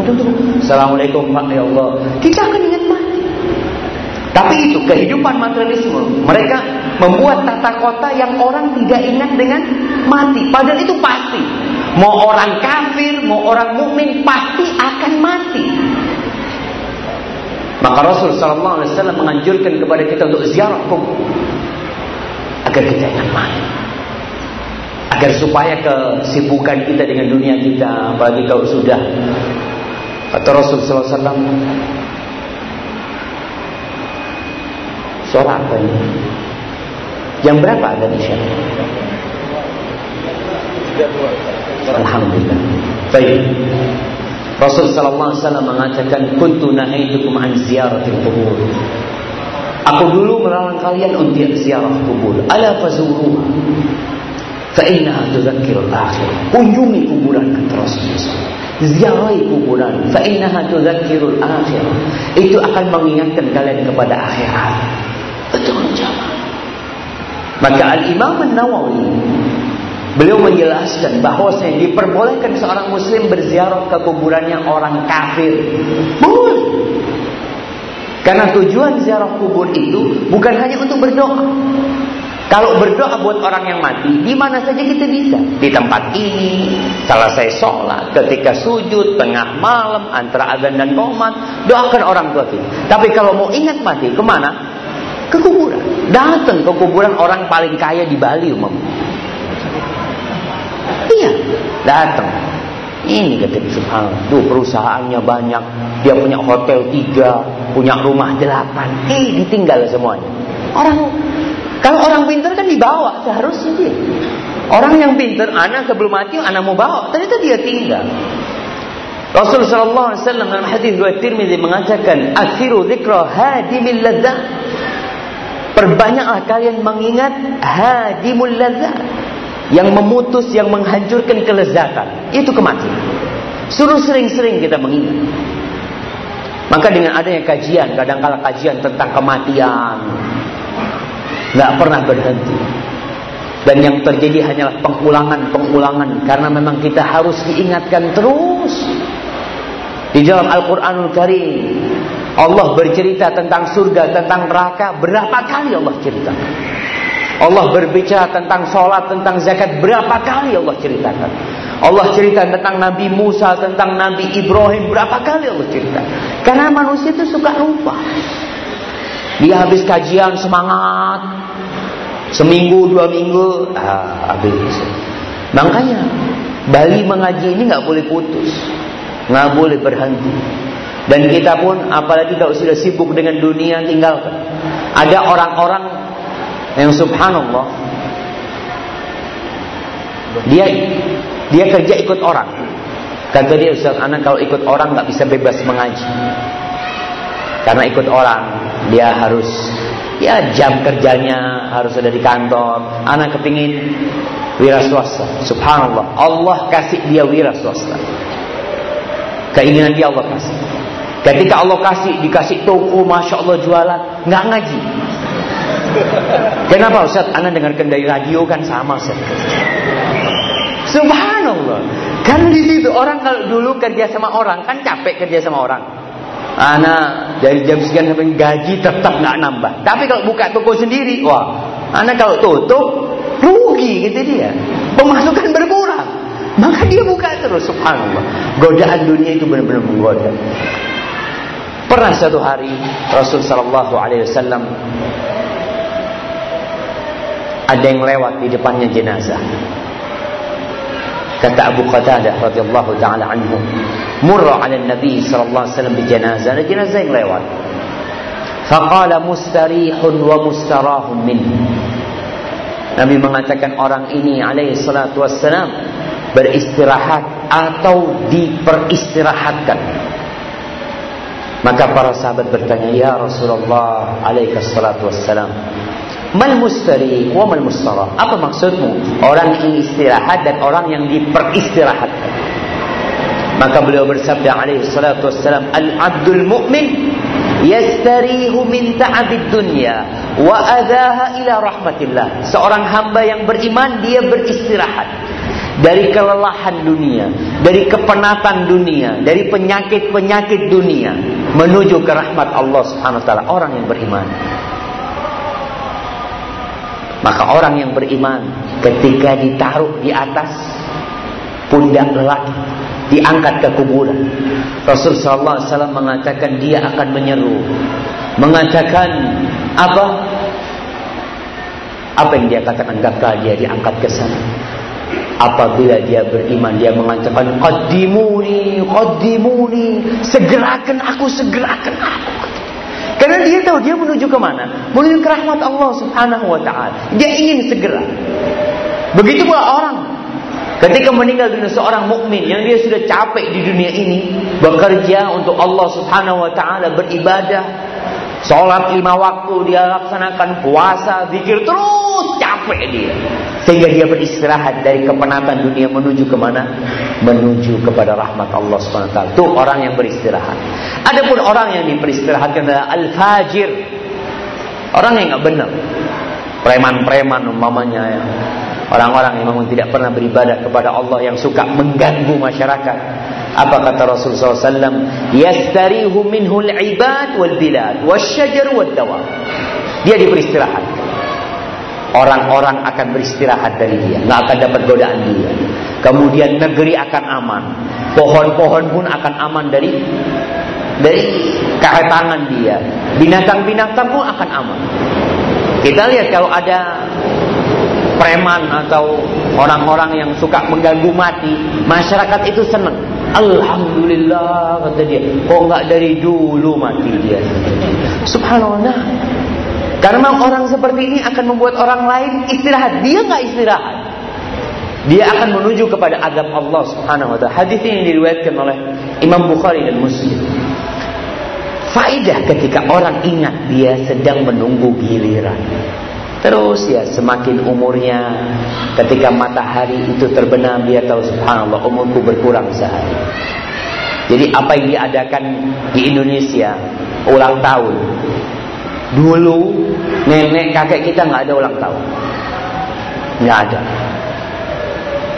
Assalamualaikum Pak, ya Allah. Kita akan ingat mati. Tapi itu kehidupan materialisme. Mereka membuat tata kota yang orang tidak ingat dengan mati. Padahal itu pasti. Mau orang kafir, mau orang mukmin pasti akan mati. Maka Rasul Sallallahu Alaihi Wasallam menganjurkan kepada kita untuk ziarah kubur agar kita ingat mati. Agar supaya kesibukan kita dengan dunia kita, bagi kau sudah kata Rasul Sallallahu Alaihi Wasallam, apa ini? Yang berapa ada di sini? Alhamdulillah. Baik. Rasul sallallahu alaihi wasallam mengatakan kuntu nahaitukum an ziyaratil qubur. Aku dulu melarang kalian untuk ziarah kubur. Ala fazuruha. Fa innaha tudzakkirul akhir. Kunjungi kuburan kata Rasulullah. Ziarahi kuburan. Fa innaha tudzakkirul akhir. Itu akan mengingatkan kalian kepada akhirat. Betul jamaah. Maka Al-Imam An-Nawawi Beliau menjelaskan bahwasanya diperbolehkan seorang muslim berziarah ke kuburannya orang kafir. Boleh. Karena tujuan ziarah kubur itu bukan hanya untuk berdoa. Kalau berdoa buat orang yang mati, di mana saja kita bisa. Di tempat ini, selesai sholat, ketika sujud, tengah malam, antara agan dan komat, doakan orang tua kita. Tapi kalau mau ingat mati, ke mana? Ke kuburan. Datang ke kuburan orang paling kaya di Bali umumnya. Iya, datang. Ini kata subhanallah, tuh perusahaannya banyak, dia punya hotel tiga, punya rumah delapan, eh ditinggal semuanya. Orang kalau orang pintar kan dibawa seharusnya dia. Orang yang pintar, anak sebelum mati, anak mau bawa, ternyata dia tinggal. Rasulullah sallallahu alaihi wasallam dalam hadis riwayat Tirmizi mengatakan, "Akhiru dzikra hadimil ladzat." Perbanyaklah kalian mengingat hadimul ladzat yang memutus, yang menghancurkan kelezatan. Itu kematian. Suruh sering-sering kita mengingat. Maka dengan adanya kajian, kadang-kala kajian tentang kematian, nggak pernah berhenti. Dan yang terjadi hanyalah pengulangan-pengulangan karena memang kita harus diingatkan terus. Di dalam Al-Qur'anul Karim Allah bercerita tentang surga, tentang neraka berapa kali Allah ceritakan. Allah berbicara tentang sholat, tentang zakat berapa kali Allah ceritakan. Allah cerita tentang Nabi Musa, tentang Nabi Ibrahim berapa kali Allah cerita. Karena manusia itu suka lupa. Dia habis kajian semangat, seminggu dua minggu, ah, habis. Makanya Bali mengaji ini nggak boleh putus, nggak boleh berhenti. Dan kita pun apalagi kalau sudah sibuk dengan dunia tinggalkan. Ada orang-orang yang subhanallah dia dia kerja ikut orang. Kata dia Ustaz, anak kalau ikut orang nggak bisa bebas mengaji. Karena ikut orang, dia harus ya jam kerjanya harus ada di kantor. Anak kepingin wira swasta. Subhanallah, Allah kasih dia wira swasta. Keinginan dia Allah kasih. Ketika Allah kasih dikasih toko, masya Allah jualan, nggak ngaji. Kenapa Ustaz? Anda dengarkan dari radio kan sama Ustaz. Subhanallah. Kan di situ orang kalau dulu kerja sama orang kan capek kerja sama orang. Anak dari jam sekian sampai gaji tetap nggak nambah. Tapi kalau buka toko sendiri, wah, anak kalau tutup rugi gitu dia. Pemasukan berkurang. Maka dia buka terus, subhanallah. Godaan dunia itu benar-benar menggoda. Pernah satu hari Rasul Shallallahu Alaihi Wasallam ada yang lewat di depannya jenazah. Kata Abu Qatadah radhiyallahu taala anhu, "Murra 'ala Nabi sallallahu alaihi wasallam bi janazah." Ada jenazah yang lewat. Faqala mustarihun wa mustarahun min. Nabi mengatakan orang ini alaihi salatu wassalam beristirahat atau diperistirahatkan. Maka para sahabat bertanya, "Ya Rasulullah alaihi salatu wassalam, Mal mustari wa mal mustara. Apa maksudmu? Orang yang istirahat dan orang yang diperistirahatkan. Maka beliau bersabda alaihi salatu wassalam, "Al-'abdul mu'min yastarihu min ta'abid dunya wa adaha ila rahmatillah." Seorang hamba yang beriman dia beristirahat dari kelelahan dunia, dari kepenatan dunia, dari penyakit-penyakit dunia menuju ke rahmat Allah Subhanahu wa taala orang yang beriman. Maka orang yang beriman ketika ditaruh di atas pundak lelaki diangkat ke kuburan. Rasul sallallahu alaihi wasallam mengatakan dia akan menyeru. Mengatakan apa? Apa yang dia katakan gagal dia diangkat ke sana. Apabila dia beriman dia mengatakan qaddimuni qaddimuni segerakan aku segerakan aku. Karena dia tahu dia menuju ke mana? Menuju ke rahmat Allah Subhanahu wa taala. Dia ingin segera. Begitu pula orang ketika meninggal dunia seorang mukmin yang dia sudah capek di dunia ini bekerja untuk Allah Subhanahu wa taala beribadah Sholat lima waktu dia laksanakan puasa, zikir terus capek dia. Sehingga dia beristirahat dari kepenatan dunia menuju ke mana? Menuju kepada rahmat Allah SWT. Itu orang yang beristirahat. Adapun orang yang diperistirahatkan adalah al-fajir. Orang yang nggak benar. Preman-preman umpamanya ya. Orang-orang yang memang tidak pernah beribadah kepada Allah yang suka mengganggu masyarakat. Apa kata Rasul SAW? Yastarihu minhu al-ibad wal bilad wasyajar wal dawa. Dia diberi istirahat. Orang-orang akan beristirahat dari dia, nggak akan dapat godaan dia. Kemudian negeri akan aman, pohon-pohon pun akan aman dari dari kehatangan dia. Binatang-binatang pun akan aman. Kita lihat kalau ada preman atau orang-orang yang suka mengganggu mati, masyarakat itu senang. Alhamdulillah kata dia. Kok nggak dari dulu mati dia? Subhanallah. Karena orang seperti ini akan membuat orang lain istirahat. Dia nggak istirahat. Dia akan menuju kepada adab Allah Subhanahu wa taala. Hadis ini diriwayatkan oleh Imam Bukhari dan Muslim. Faidah ketika orang ingat dia sedang menunggu giliran. Terus ya semakin umurnya ketika matahari itu terbenam dia tahu subhanallah umurku berkurang sehari. Jadi apa yang diadakan di Indonesia ulang tahun. Dulu nenek kakek kita nggak ada ulang tahun. Nggak ada.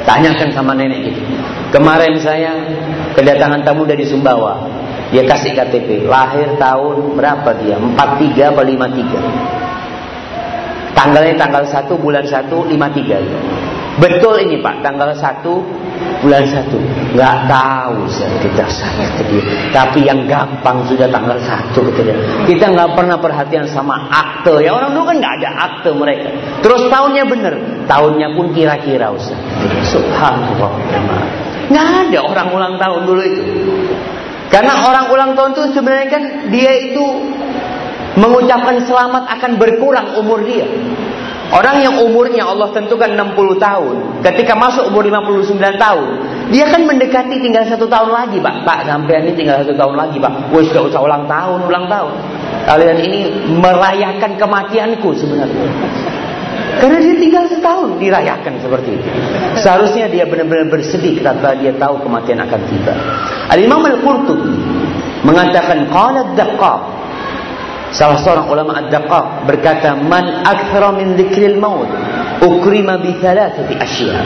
Tanyakan sama nenek gitu. Kemarin saya kedatangan tamu dari Sumbawa. Dia kasih KTP. Lahir tahun berapa dia? 43 atau 53? Tanggalnya tanggal 1 bulan 1 53. Betul ini Pak, tanggal 1 bulan satu. Nggak tahu saya kita saya dia tapi yang gampang sudah tanggal satu kata dia. Kita nggak pernah perhatian sama akte. Ya orang dulu kan nggak ada akte mereka. Terus tahunnya bener tahunnya pun kira-kira Ustaz. Subhanallah. Nggak ada orang ulang tahun dulu itu. Karena orang ulang tahun itu sebenarnya kan dia itu mengucapkan selamat akan berkurang umur dia Orang yang umurnya Allah tentukan 60 tahun, ketika masuk umur 59 tahun, dia kan mendekati tinggal satu tahun lagi, Pak. Pak, sampai ini tinggal satu tahun lagi, Pak. Wes gak usah ulang tahun, ulang tahun. Kalian ini merayakan kematianku sebenarnya. Karena dia tinggal setahun dirayakan seperti itu. Seharusnya dia benar-benar bersedih ketika dia tahu kematian akan tiba. Al-Imam Al-Qurtubi mengatakan qala ad-Daqqaq Salah seorang ulama ad-daqaq berkata, "Man akthara min dzikril maut, ukrima bi thalathati asya."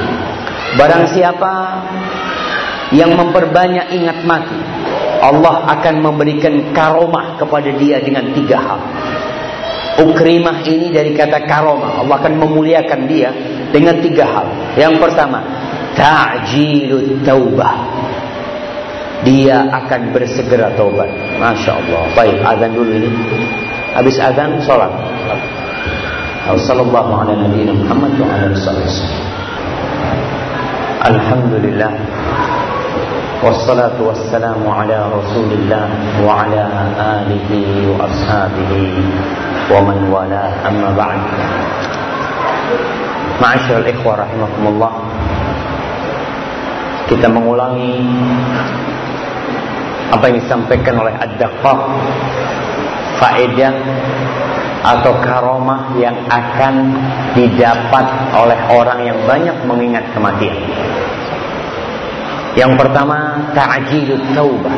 Barang siapa yang memperbanyak ingat mati, Allah akan memberikan karomah kepada dia dengan tiga hal. Ukrimah ini dari kata karomah. Allah akan memuliakan dia dengan tiga hal. Yang pertama, ta'jilut taubah dia akan bersegera taubat. Masya Allah. Baik, azan dulu ini. Habis azan, sholat. Sallallahu ala nabiyina Muhammad wa ala Alhamdulillah. Wassalatu wassalamu ala rasulillah wa ala alihi wa ashabihi wa man wala amma ba'd. Ma'asyar al-ikhwa rahimakumullah. Kita mengulangi apa yang disampaikan oleh Ad-Daqqaq faedah atau karomah yang akan didapat oleh orang yang banyak mengingat kematian. Yang pertama, ta'jilut taubah.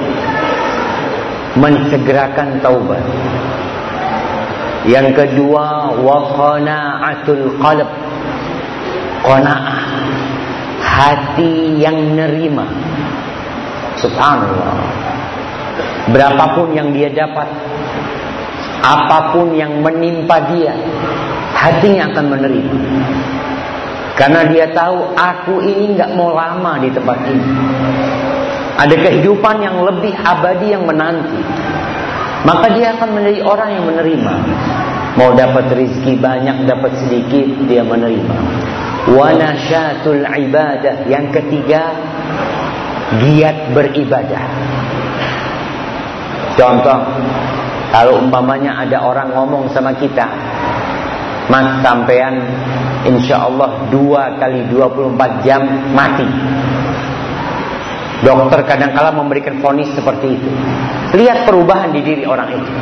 Mensegerakan taubat. Yang kedua, wa qana'atul qalb. Qana'ah. Hati yang nerima. Subhanallah. Berapapun yang dia dapat, apa pun yang menimpa dia, hatinya akan menerima. Karena dia tahu aku ini nggak mau lama di tempat ini. Ada kehidupan yang lebih abadi yang menanti. Maka dia akan menjadi orang yang menerima. Mau dapat rezeki banyak, dapat sedikit, dia menerima. Wanasyatul ibadah. Yang ketiga, giat beribadah. Contoh, kalau umpamanya ada orang ngomong sama kita, Mas sampean insya Allah dua kali 24 jam mati. Dokter kadang-kala memberikan vonis seperti itu. Lihat perubahan di diri orang itu.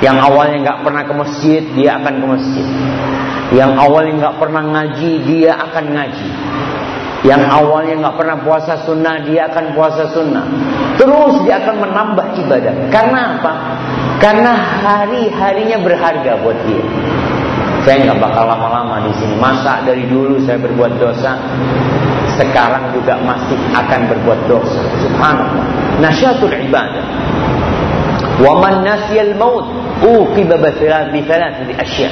Yang awalnya nggak pernah ke masjid, dia akan ke masjid. Yang awalnya nggak pernah ngaji, dia akan ngaji. Yang awalnya nggak pernah puasa sunnah, dia akan puasa sunnah. Terus dia akan menambah ibadah. Karena apa? Karena hari-harinya berharga buat dia. Saya nggak bakal lama-lama di sini. Masa dari dulu saya berbuat dosa, sekarang juga masih akan berbuat dosa. Subhanallah. Nasyatul ibadah. Wa man nasyal maut uqiba bi thalathati asya.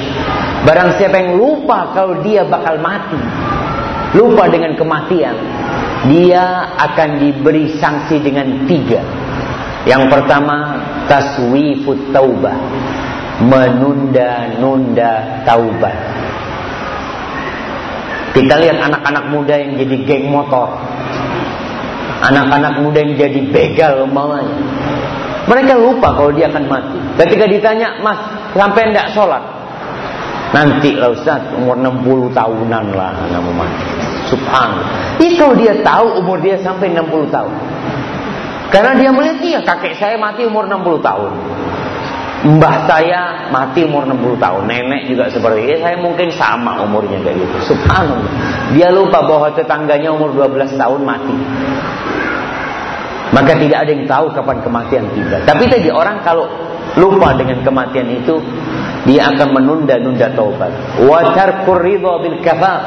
Barang siapa yang lupa kalau dia bakal mati, lupa dengan kematian, dia akan diberi sanksi dengan tiga. Yang pertama, taswifut taubah. Menunda-nunda taubat. Kita lihat anak-anak muda yang jadi geng motor. Anak-anak muda yang jadi begal umpamanya. Mereka lupa kalau dia akan mati. Ketika ditanya, mas, sampai tidak sholat? Nanti lah Ustaz, umur 60 tahunan lah kamu mati. Subhanallah. Ini dia tahu umur dia sampai 60 tahun. Karena dia melihat iya kakek saya mati umur 60 tahun. Mbah saya mati umur 60 tahun. Nenek juga seperti itu. Saya mungkin sama umurnya kayak gitu. Subhanallah. Dia lupa bahwa tetangganya umur 12 tahun mati. Maka tidak ada yang tahu kapan kematian tiba. Tapi tadi orang kalau lupa dengan kematian itu, dia akan menunda-nunda taubat. Wa tarkur ridha bil kafaf.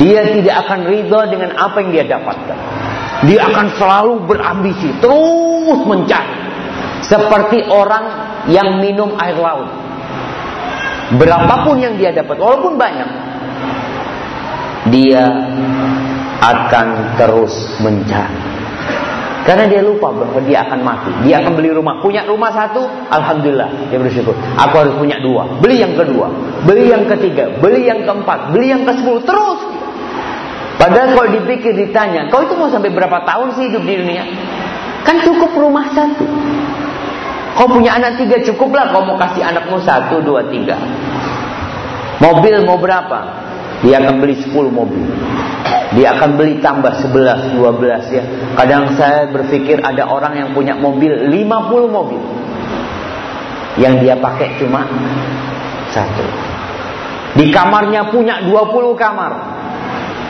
Dia tidak akan ridha dengan apa yang dia dapatkan. Dia akan selalu berambisi, terus mencari. Seperti orang yang minum air laut. Berapapun yang dia dapat, walaupun banyak, dia akan terus mencari. Karena dia lupa bahwa dia akan mati. Dia akan beli rumah. Punya rumah satu, Alhamdulillah. Dia bersyukur. Aku harus punya dua. Beli yang kedua. Beli yang ketiga. Beli yang keempat. Beli yang ke sepuluh. Terus. Padahal kalau dipikir ditanya. Kau itu mau sampai berapa tahun sih hidup di dunia? Kan cukup rumah satu. Kau punya anak tiga cukuplah. Kau mau kasih anakmu satu, dua, tiga. Mobil mau berapa? Dia akan beli 10 mobil. Dia akan beli tambah 11, 12 ya. Kadang saya berpikir ada orang yang punya mobil 50 mobil. Yang dia pakai cuma satu. Di kamarnya punya 20 kamar.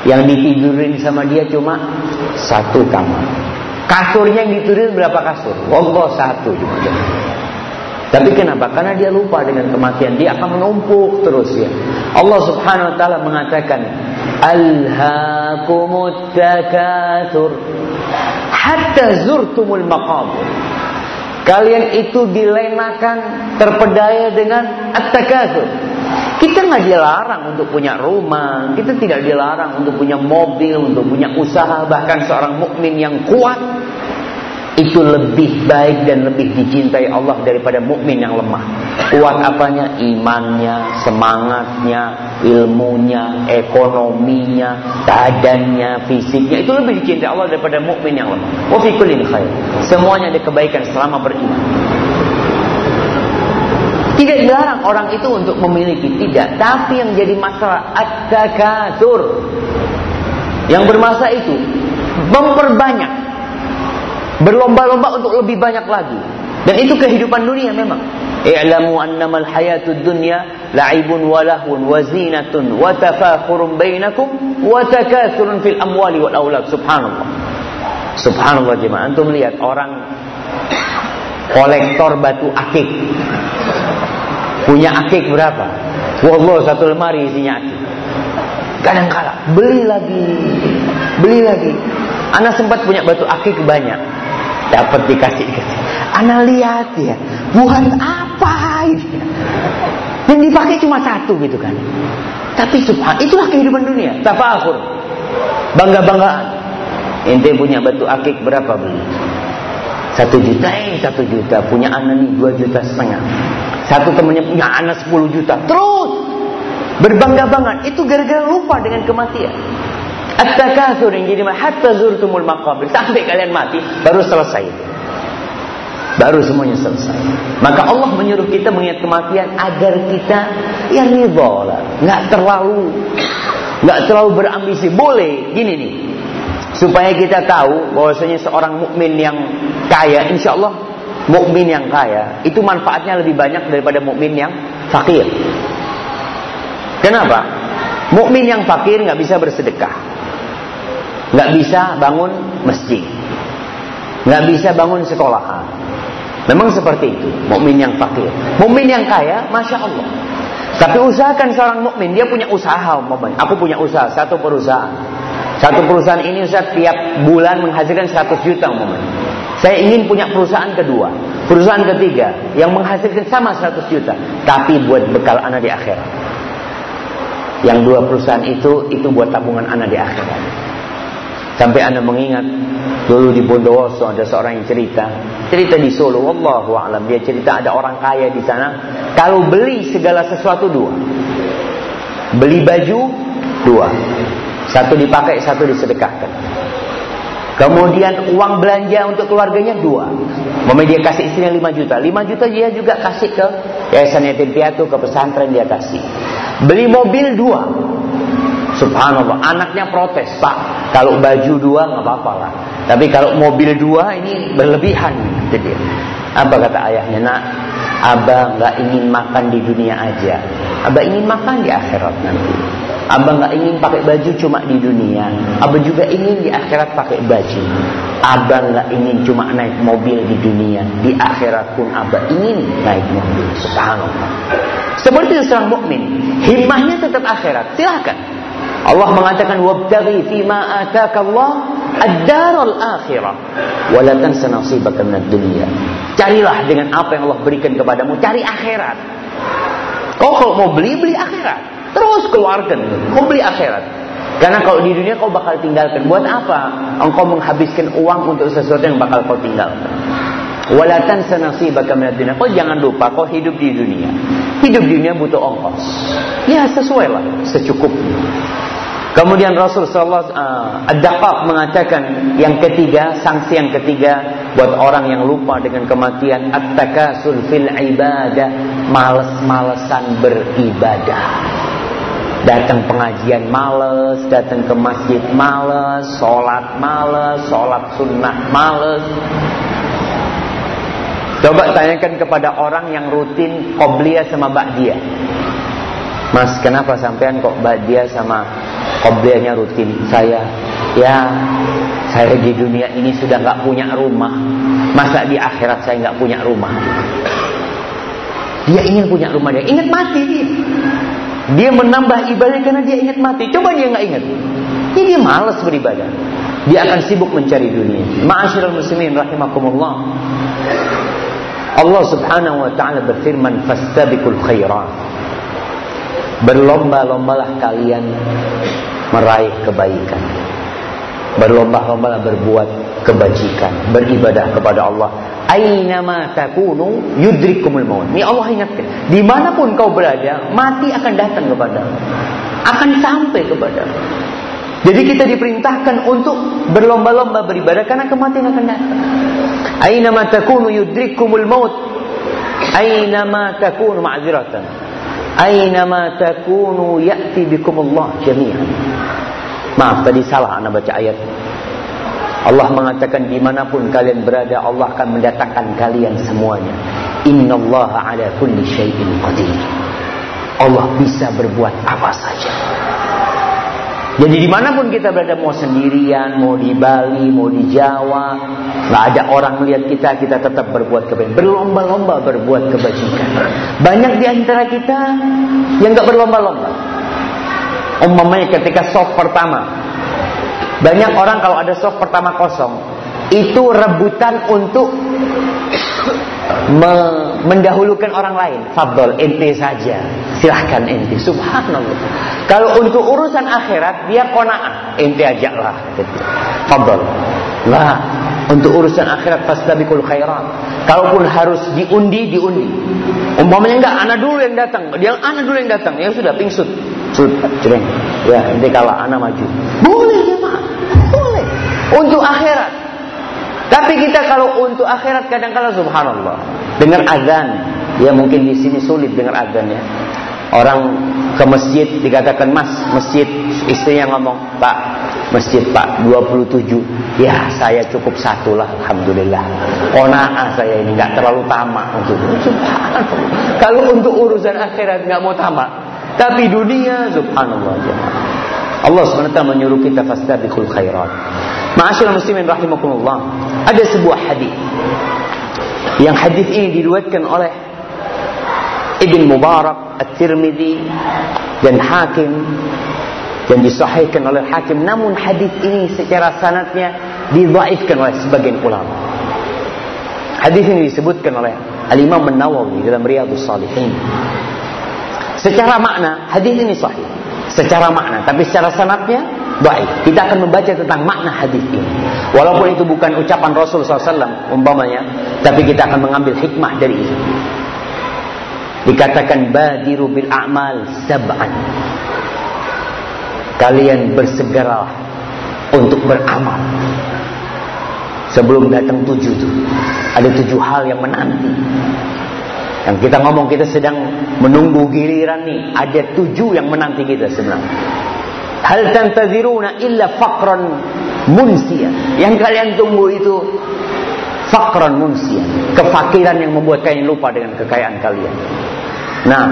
Yang ditidurin sama dia cuma satu kamar. Kasurnya yang ditidurin berapa kasur? Allah satu cuma. Tapi kenapa? Karena dia lupa dengan kematian. Dia akan menumpuk terus ya. Allah subhanahu wa ta'ala mengatakan. Alhaakumut takathur. Hatta zurtumul maqabur. Kalian itu dilenakan, terpedaya dengan at-takathur. Kita nggak dilarang untuk punya rumah, kita tidak dilarang untuk punya mobil, untuk punya usaha, bahkan seorang mukmin yang kuat itu lebih baik dan lebih dicintai Allah daripada mukmin yang lemah. Kuat apanya? Imannya, semangatnya, ilmunya, ekonominya, badannya, fisiknya itu lebih dicintai Allah daripada mukmin yang lemah. Wa khair. Semuanya ada kebaikan selama beriman. Tidak dilarang orang itu untuk memiliki, tidak. Tapi yang jadi masalah at-takatsur. Yang bermasalah itu memperbanyak Berlomba-lomba untuk lebih banyak lagi. Dan itu kehidupan dunia memang. I'lamu annamal hayatud dunya la'ibun wa lahwun wa wa bainakum wa takathurun fil amwali wal aulad. Subhanallah. Subhanallah jemaah. Antum lihat orang kolektor batu akik. Punya akik berapa? Wallah satu lemari isinya akik. Kadang kala beli lagi, beli lagi. Anak sempat punya batu akik banyak dapat dikasih dikasih. Ana lihat ya, buat apa ini? Yang dipakai cuma satu gitu kan. Tapi subhan, itulah kehidupan dunia. Tafakur. Bangga-banggaan. Ente punya batu akik berapa beli? Satu juta, eh satu juta. Punya anak nih dua juta setengah. Satu temennya punya anak sepuluh juta. Terus berbangga-banggaan. Itu gara-gara lupa dengan kematian. At-takatsur yang jadi hatta zurtumul maqabir sampai kalian mati baru selesai. Baru semuanya selesai. Maka Allah menyuruh kita mengingat kematian agar kita ya ridho lah, nggak terlalu nggak terlalu berambisi. Boleh gini nih. Supaya kita tahu bahwasanya seorang mukmin yang kaya insya Allah mukmin yang kaya itu manfaatnya lebih banyak daripada mukmin yang fakir. Kenapa? Mukmin yang fakir nggak bisa bersedekah nggak bisa bangun masjid, nggak bisa bangun sekolahan. Memang seperti itu, mukmin yang fakir. Mukmin yang kaya, masya Allah. Tapi usahakan seorang mukmin dia punya usaha, umpamanya. Aku punya usaha, satu perusahaan. Satu perusahaan ini Ustaz tiap bulan menghasilkan 100 juta umpamanya. Saya ingin punya perusahaan kedua, perusahaan ketiga yang menghasilkan sama 100 juta, tapi buat bekal anak di akhirat. Yang dua perusahaan itu itu buat tabungan anak di akhirat. Sampai anda mengingat dulu di Bondowoso ada seorang yang cerita, cerita di Solo, wallahu alam dia cerita ada orang kaya di sana, kalau beli segala sesuatu dua. Beli baju dua. Satu dipakai, satu disedekahkan. Kemudian uang belanja untuk keluarganya dua. Mama dia kasih istrinya lima juta. lima juta dia juga kasih ke yayasan yatim piatu, ke pesantren dia kasih. Beli mobil dua. Subhanallah, anaknya protes, Pak. Kalau baju dua nggak apa-apa lah. Tapi kalau mobil dua ini berlebihan. Jadi apa kata ayahnya? Nak, abah nggak ingin makan di dunia aja. Abah ingin makan di akhirat nanti. Abah nggak ingin pakai baju cuma di dunia. Abah juga ingin di akhirat pakai baju. Abah nggak ingin cuma naik mobil di dunia. Di akhirat pun abah ingin naik mobil. Subhanallah. Seperti seorang mukmin, himmahnya tetap akhirat. Silahkan. Allah mengatakan wabtaghi fima ataka Allah ad-daral akhirah wa la tansa nasibaka minad dunya. Carilah dengan apa yang Allah berikan kepadamu, cari akhirat. Kau kalau mau beli beli akhirat. Terus keluarkan, mau beli akhirat. Karena kalau di dunia kau bakal tinggalkan. Buat apa? Engkau menghabiskan uang untuk sesuatu yang bakal kau tinggalkan. Walatan senasibaka minad dunia. Kau jangan lupa kau hidup di dunia. Hidup di dunia butuh ongkos. Ya sesuai lah, secukupnya. Kemudian Rasul Sallallahu uh, Ad-Daqaq mengatakan yang ketiga, sanksi yang ketiga buat orang yang lupa dengan kematian at-takasul fil ibadah, males-malesan beribadah. Datang pengajian males, datang ke masjid males, sholat males, sholat sunnah males. Coba tanyakan kepada orang yang rutin qobliyah sama ba'diyah. Mas, kenapa sampean kok ba'diyah sama qobliyahnya rutin? Saya, ya, saya di dunia ini sudah nggak punya rumah. Masa di akhirat saya nggak punya rumah? Dia ingin punya rumah dia, ingat mati dia. Dia menambah ibadah karena dia ingat mati. Coba dia nggak ingat. Ini dia malas beribadah. Dia akan sibuk mencari dunia. Ma'asyiral muslimin rahimakumullah. Allah Subhanahu wa taala berfirman, "Fastabiqul khairat." Berlomba-lombalah kalian meraih kebaikan. Berlomba-lombalah berbuat kebajikan, beribadah kepada Allah. Ainama takunu yudrikumul maut. Ini Allah ingatkan. Di mana pun kau berada, mati akan datang kepada Akan sampai kepada Jadi kita diperintahkan untuk berlomba-lomba beribadah karena kematian akan datang. Ainama takunu yudrikumul maut. Ainama takunu ma'ziratan. Ainama takunu ya'ti bikumullah jami'an. Maaf tadi salah anda baca ayat. Allah mengatakan di mana pun kalian berada Allah akan mendatangkan kalian semuanya. Inna Allah ala kulli syai'in qadir. Allah bisa berbuat apa saja. Jadi di mana pun kita berada mau sendirian, mau di Bali, mau di Jawa, nggak ada orang melihat kita, kita tetap berbuat kebaikan. Berlomba-lomba berbuat kebajikan. Banyak di antara kita yang nggak berlomba-lomba. Umpamanya ketika soft pertama, banyak orang kalau ada soft pertama kosong, itu rebutan untuk me mendahulukan orang lain. Fadol, ente saja. Silahkan ente. Subhanallah. Kalau untuk urusan akhirat, dia kona'ah. Ente ajaklah. Fadol. Lah, untuk urusan akhirat fastabiqul khairat. Kalaupun harus diundi, diundi. Umpamanya enggak, anak dulu yang datang. Dia anak dulu yang datang. Ya sudah, pingsut. Sud, cereng. Ya, ente kalah, anak maju. Boleh, jemaah. Boleh. Untuk akhirat. Tapi kita kalau untuk akhirat kadang-kala subhanallah. Dengar azan, ya mungkin di sini sulit dengar azan ya. Orang ke masjid dikatakan mas masjid. Istrinya ngomong pak masjid pak 27 ya saya cukup satu lah alhamdulillah. Kona'ah saya ini nggak terlalu tamak untuk kalau untuk urusan akhirat nggak mau tamak. Tapi dunia subhanallah. Allah SWT menyuruh kita fastabiqul khairat. Ma'asyiral muslimin rahimakumullah. Ada sebuah hadis. Yang hadis ini diriwayatkan oleh Ibn Mubarak, At-Tirmidzi dan Hakim dan disahihkan oleh Hakim. Namun hadis ini secara sanatnya didhaifkan oleh sebagian ulama. Hadis ini disebutkan oleh Al-Imam An-Nawawi dalam Riyadhus Shalihin. Secara makna hadis ini sahih. Secara makna, tapi secara sanatnya baik. Kita akan membaca tentang makna hadis ini. Walaupun itu bukan ucapan Rasul SAW umpamanya, tapi kita akan mengambil hikmah dari itu. Dikatakan badiru bil a'mal sab'an. Kalian bersegeralah untuk beramal. Sebelum datang tujuh itu. Ada tujuh hal yang menanti. Yang kita ngomong kita sedang menunggu giliran nih. Ada tujuh yang menanti kita sebenarnya. Hal tantaziruna illa faqran munsia. Yang kalian tunggu itu faqran munsia. Kefakiran yang membuat kalian lupa dengan kekayaan kalian. Nah,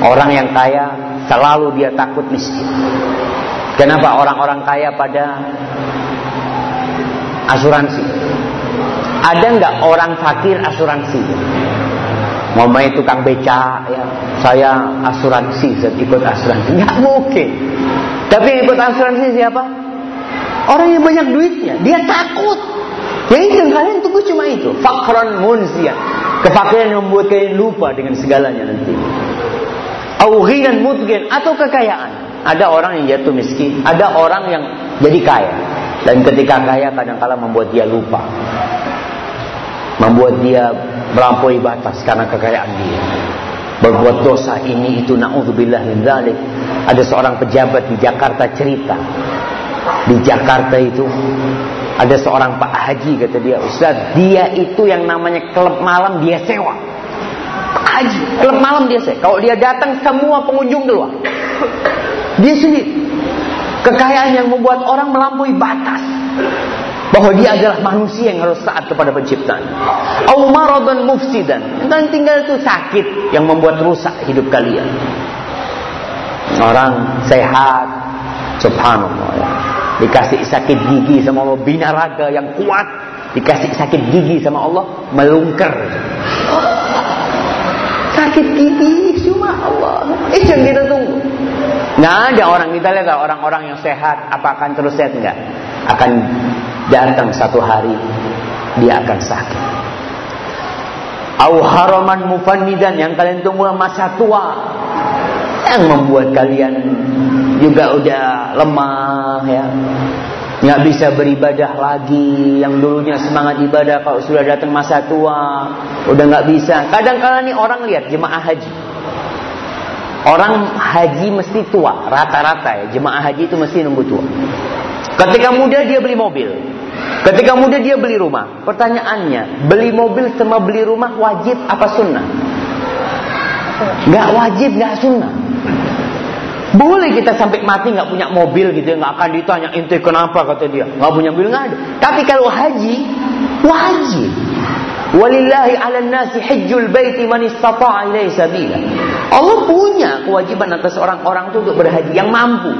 orang yang kaya selalu dia takut miskin. Kenapa orang-orang kaya pada asuransi? Ada nggak orang fakir asuransi? Mau main tukang beca, ya, saya asuransi, saya ikut asuransi. Nggak mungkin. Tapi ikut asuransi siapa? Orang yang banyak duitnya. Dia takut. Ya itu kalian tunggu cuma itu. Fakran munsia. Kefakiran yang membuat kalian lupa dengan segalanya nanti. Aughinan mudgin atau kekayaan. ada orang yang jatuh miskin, ada orang yang jadi kaya. Dan ketika kaya kadang-kala membuat dia lupa. Membuat dia melampaui batas karena kekayaan dia. Berbuat dosa ini itu naudzubillah min. Ada seorang pejabat di Jakarta cerita. Di Jakarta itu ada seorang Pak Haji kata dia, Ustaz, dia itu yang namanya klub malam dia sewa. Pak Haji, klub malam dia sewa. Kalau dia datang semua pengunjung keluar. Dia sendiri. Kekayaan yang membuat orang melampaui batas. Bahwa dia adalah manusia yang harus taat kepada penciptaan. Au maradan mufsidan. Dan tinggal itu sakit yang membuat rusak hidup kalian. Orang sehat, subhanallah. Dikasih sakit gigi sama Allah, binaraga yang kuat. Dikasih sakit gigi sama Allah, melungker. Sakit gigi cuma Allah. Itu yang kita tunggu. Nggak ada orang kita lihat orang-orang yang sehat, apa akan terus sehat enggak? Akan datang satu hari dia akan sakit. Au haraman mufannidan yang kalian tunggu masa tua yang membuat kalian juga udah lemah ya. Nggak bisa beribadah lagi. Yang dulunya semangat ibadah kalau sudah datang masa tua udah nggak bisa. Kadang-kala nih orang lihat jemaah haji. Orang haji mesti tua rata-rata ya. Jemaah haji itu mesti nunggu tua. Ketika muda dia beli mobil. Ketika muda dia beli rumah. Pertanyaannya beli mobil sama beli rumah wajib apa sunnah? Nggak wajib nggak sunnah boleh kita sampai mati nggak punya mobil gitu ya, nggak akan ditanya ente kenapa kata dia, nggak punya mobil nggak ada. Tapi kalau haji wajib. Walillahi 'alan nasi hajjul baiti man istata'a sabila. Allah punya kewajiban atas orang-orang itu untuk berhaji yang mampu.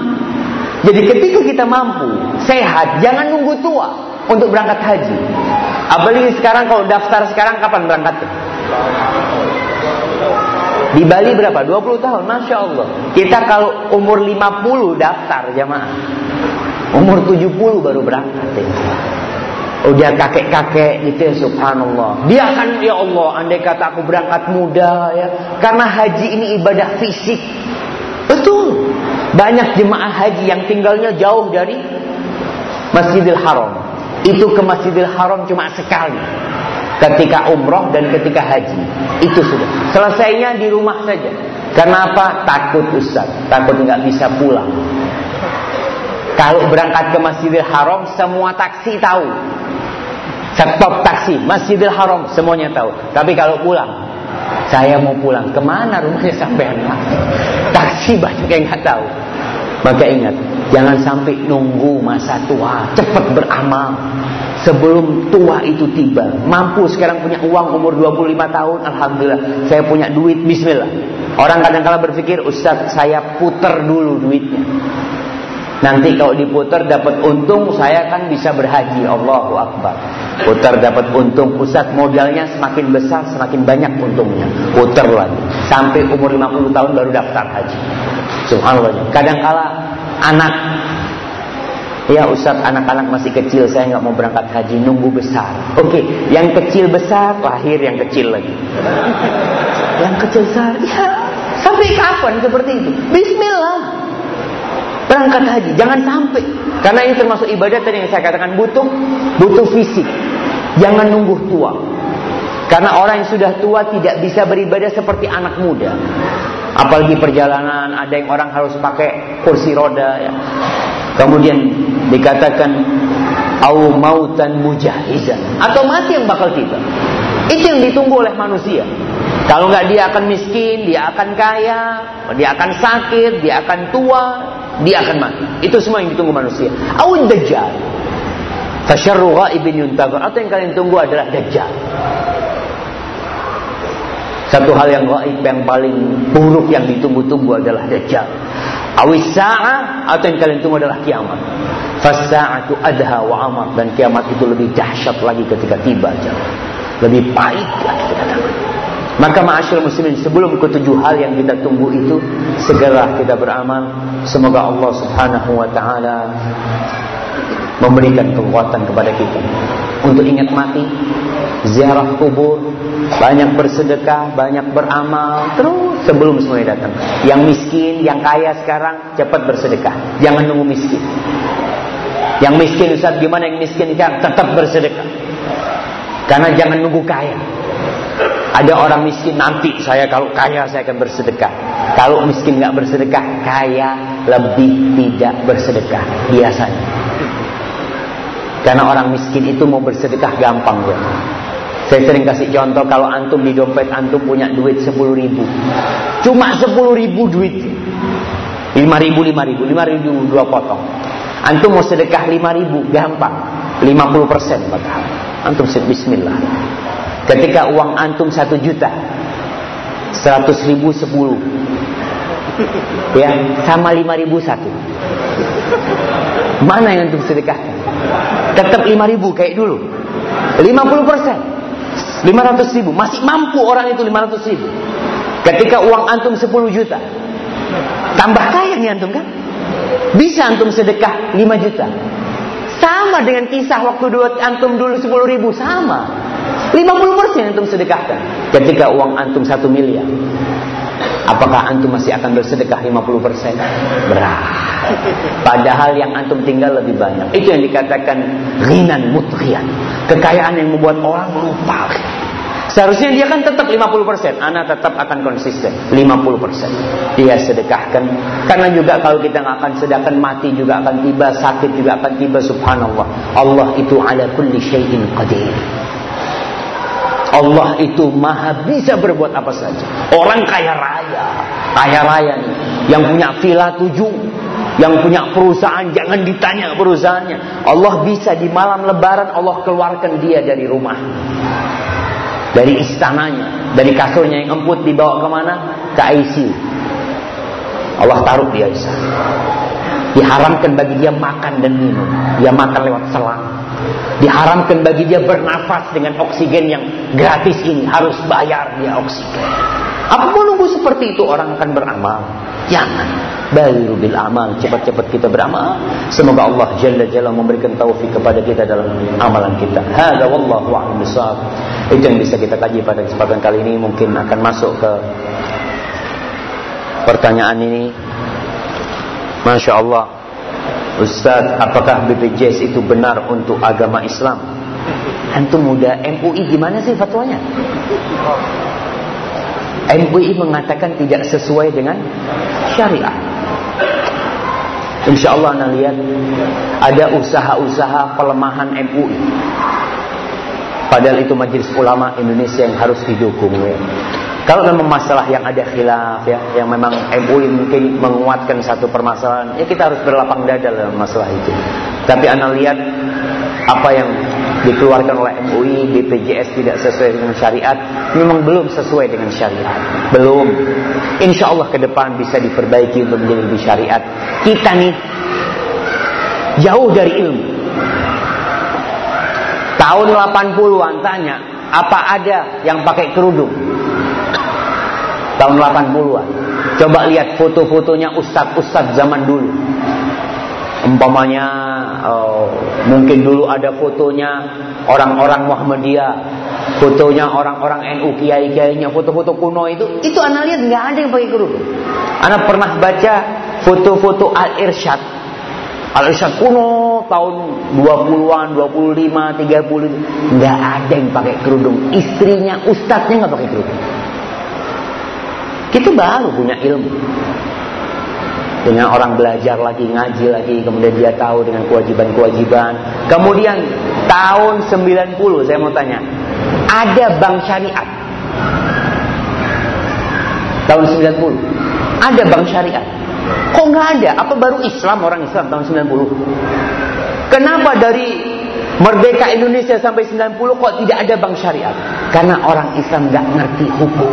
Jadi ketika kita mampu, sehat, jangan nunggu tua untuk berangkat haji. Apalagi sekarang kalau daftar sekarang kapan berangkat? Di Bali berapa? 20 tahun, Masya Allah. Kita kalau umur 50 daftar jamaah. Umur 70 baru berangkat. Ya. Udah kakek-kakek gitu ya subhanallah. Dia akan ya Allah, andai kata aku berangkat muda ya. Karena haji ini ibadah fisik. Betul. Banyak jemaah haji yang tinggalnya jauh dari Masjidil Haram. Itu ke Masjidil Haram cuma sekali ketika umroh dan ketika haji. Itu sudah. Selesainya di rumah saja. Kenapa? Takut Ustaz. Takut nggak bisa pulang. Kalau berangkat ke Masjidil Haram, semua taksi tahu. Stop taksi, Masjidil Haram, semuanya tahu. Tapi kalau pulang, saya mau pulang. Ke mana rumahnya sampai Taksi banyak yang nggak tahu. Maka ingat, jangan sampai nunggu masa tua. Cepat beramal sebelum tua itu tiba. Mampu sekarang punya uang umur 25 tahun, alhamdulillah. Saya punya duit, bismillah. Orang kadang-kala berpikir, "Ustaz, saya putar dulu duitnya." Nanti kalau diputar dapat untung, saya kan bisa berhaji. Allahu Akbar. Putar dapat untung, Ustaz modalnya semakin besar, semakin banyak untungnya. Putar lagi. Sampai umur 50 tahun baru daftar haji. Subhanallah. Kadang-kala anak Ya Ustaz anak-anak masih kecil saya nggak mau berangkat haji nunggu besar. Oke, yang kecil besar lahir yang kecil lagi. yang kecil besar ya sampai kapan seperti itu? Bismillah. Berangkat haji jangan sampai karena ini termasuk ibadah tadi yang saya katakan butuh butuh fisik. Jangan nunggu tua. Karena orang yang sudah tua tidak bisa beribadah seperti anak muda. Apalagi perjalanan, ada yang orang harus pakai kursi roda ya. Kemudian dikatakan au mautan mujahizan atau mati yang bakal tiba. Itu yang ditunggu oleh manusia. Kalau nggak dia akan miskin, dia akan kaya, dia akan sakit, dia akan tua, dia akan mati. Itu semua yang ditunggu manusia. Au dajjal. Fasyarru ghaibin yuntazar. Atau yang kalian tunggu adalah dajjal. Satu hal yang gaib yang paling buruk yang ditunggu-tunggu adalah dajjal. Awis sa'ah atau yang kalian tunggu adalah kiamat. Fasa'atu adha wa amar dan kiamat itu lebih dahsyat lagi ketika tiba Lebih pahit lagi kedatangan. Maka ma'asyil muslimin sebelum ketujuh hal yang kita tunggu itu segera kita beramal. Semoga Allah Subhanahu wa taala memberikan kekuatan kepada kita untuk ingat mati ziarah kubur, banyak bersedekah, banyak beramal, terus sebelum semuanya datang. Yang miskin, yang kaya sekarang cepat bersedekah, jangan nunggu miskin. Yang miskin Ustaz gimana yang miskin kan tetap bersedekah. Karena jangan nunggu kaya. Ada orang miskin nanti saya kalau kaya saya akan bersedekah. Kalau miskin nggak bersedekah, kaya lebih tidak bersedekah biasanya. Karena orang miskin itu mau bersedekah gampang ya. Saya sering kasih contoh kalau antum di dompet antum punya duit 10 ribu. Cuma 10 ribu duit. 5 ribu, 5 ribu, 5 ribu dua potong. Antum mau sedekah 5 ribu, gampang. 50 persen bakal. Antum bismillah. Ketika uang antum 1 juta. 100 ribu 10. Ya, sama 5 ribu satu. Mana yang antum sedekahkan? Tetap 5 ribu kayak dulu. 50 persen. 500 ribu. Masih mampu orang itu 500 ribu. Ketika uang antum 10 juta. Tambah kaya nih antum kan? Bisa antum sedekah 5 juta. Sama dengan kisah waktu dua antum dulu 10 ribu. Sama. 50 persen antum sedekahkan. Ketika uang antum 1 miliar. Apakah antum masih akan bersedekah 50 persen? Berat. Padahal yang antum tinggal lebih banyak. Itu yang dikatakan rinan mutrian. Kekayaan yang membuat orang lupa. Seharusnya dia kan tetap 50%. Anak tetap akan konsisten. 50%. Dia sedekahkan. Karena juga kalau kita nggak akan sedekahkan mati juga akan tiba. Sakit juga akan tiba. Subhanallah. Allah itu ala kulli syai'in qadir. Allah itu maha bisa berbuat apa saja. Orang kaya raya. Kaya raya nih. Yang punya villa tujuh. Yang punya perusahaan. Jangan ditanya perusahaannya. Allah bisa di malam lebaran Allah keluarkan dia dari rumah dari istananya, dari kasurnya yang empuk dibawa ke mana? Ke ICU. Allah taruh di ICU. Diharamkan bagi dia makan dan minum. Dia makan lewat selang. Diharamkan bagi dia bernafas dengan oksigen yang gratis ini. Harus bayar dia oksigen. Apa mau nunggu seperti itu orang akan beramal? Jangan. Baru bil amal. Cepat-cepat kita beramal. Semoga Allah Jalla Jalla memberikan taufik kepada kita dalam amalan kita. Hada wallahu a'lam. Itu yang bisa kita kaji pada kesempatan kali ini. Mungkin akan masuk ke pertanyaan ini. Masya Allah. Ustaz, apakah BPJS itu benar untuk agama Islam? Antum muda MUI gimana sih fatwanya? MUI mengatakan tidak sesuai dengan syariah. Insya Allah anda lihat ada usaha-usaha pelemahan MUI. Padahal itu majelis ulama Indonesia yang harus didukung. Ya. Kalau memang masalah yang ada khilaf ya, yang memang MUI mungkin menguatkan satu permasalahan, ya kita harus berlapang dada dalam masalah itu. Tapi anda lihat apa yang dikeluarkan oleh MUI, BPJS tidak sesuai dengan syariat, memang belum sesuai dengan syariat. Belum. Insya Allah ke depan bisa diperbaiki untuk menjadi lebih syariat. Kita nih jauh dari ilmu. Tahun 80-an tanya, apa ada yang pakai kerudung? tahun 80-an. Coba lihat foto-fotonya ustadz-ustadz zaman dulu. Umpamanya oh, mungkin dulu ada fotonya orang-orang Muhammadiyah, fotonya orang-orang NU kiai-kiainya, foto-foto kuno itu, itu anak lihat nggak ada yang pakai kerudung. Anak pernah baca foto-foto Al Irsyad. Al Irsyad kuno tahun 20-an, 25, 30 nggak ada yang pakai kerudung. Istrinya ustadznya nggak pakai kerudung. Kita baru punya ilmu. Dengan orang belajar lagi, ngaji lagi, kemudian dia tahu dengan kewajiban-kewajiban. Kemudian tahun 90, saya mau tanya, ada bank syariat. Tahun 90, ada bank syariat. Kok nggak ada? Apa baru Islam orang Islam tahun 90? Kenapa dari Merdeka Indonesia sampai 90 kok tidak ada bank syariat? Karena orang Islam nggak ngerti hukum.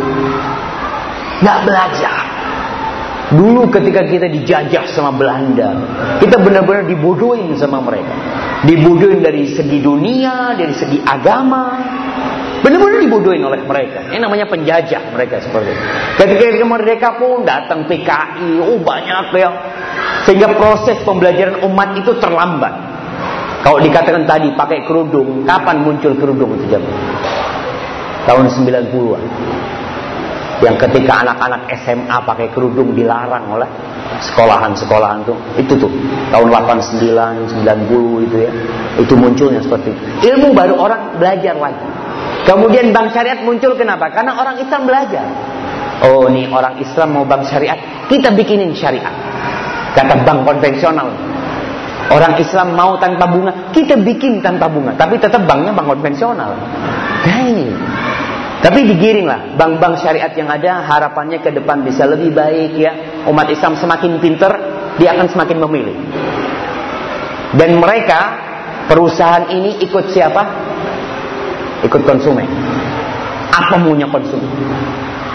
Nggak belajar. Dulu ketika kita dijajah sama Belanda, kita benar-benar dibodohin sama mereka. Dibodohin dari segi dunia, dari segi agama. Benar-benar dibodohin oleh mereka. Ini namanya penjajah mereka seperti itu. Ketika kita merdeka pun datang PKI, oh banyak ya. Sehingga proses pembelajaran umat itu terlambat. Kalau dikatakan tadi pakai kerudung, kapan muncul kerudung itu jam? Tahun 90-an. Yang ketika anak-anak SMA pakai kerudung dilarang oleh sekolahan-sekolahan tuh. Itu tuh tahun 89, 90 itu ya. Itu munculnya seperti itu. Ilmu baru orang belajar lagi. Kemudian bank syariat muncul kenapa? Karena orang Islam belajar. Oh, nih orang Islam mau bank syariat, kita bikinin syariat. Kata bank konvensional. Orang Islam mau tanpa bunga, kita bikin tanpa bunga. Tapi tetap banknya bank konvensional. Hey. Tapi digiringlah bank-bank syariat yang ada harapannya ke depan bisa lebih baik ya. Umat Islam semakin pinter, dia akan semakin memilih. Dan mereka perusahaan ini ikut siapa? Ikut konsumen. Apa maunya konsumen?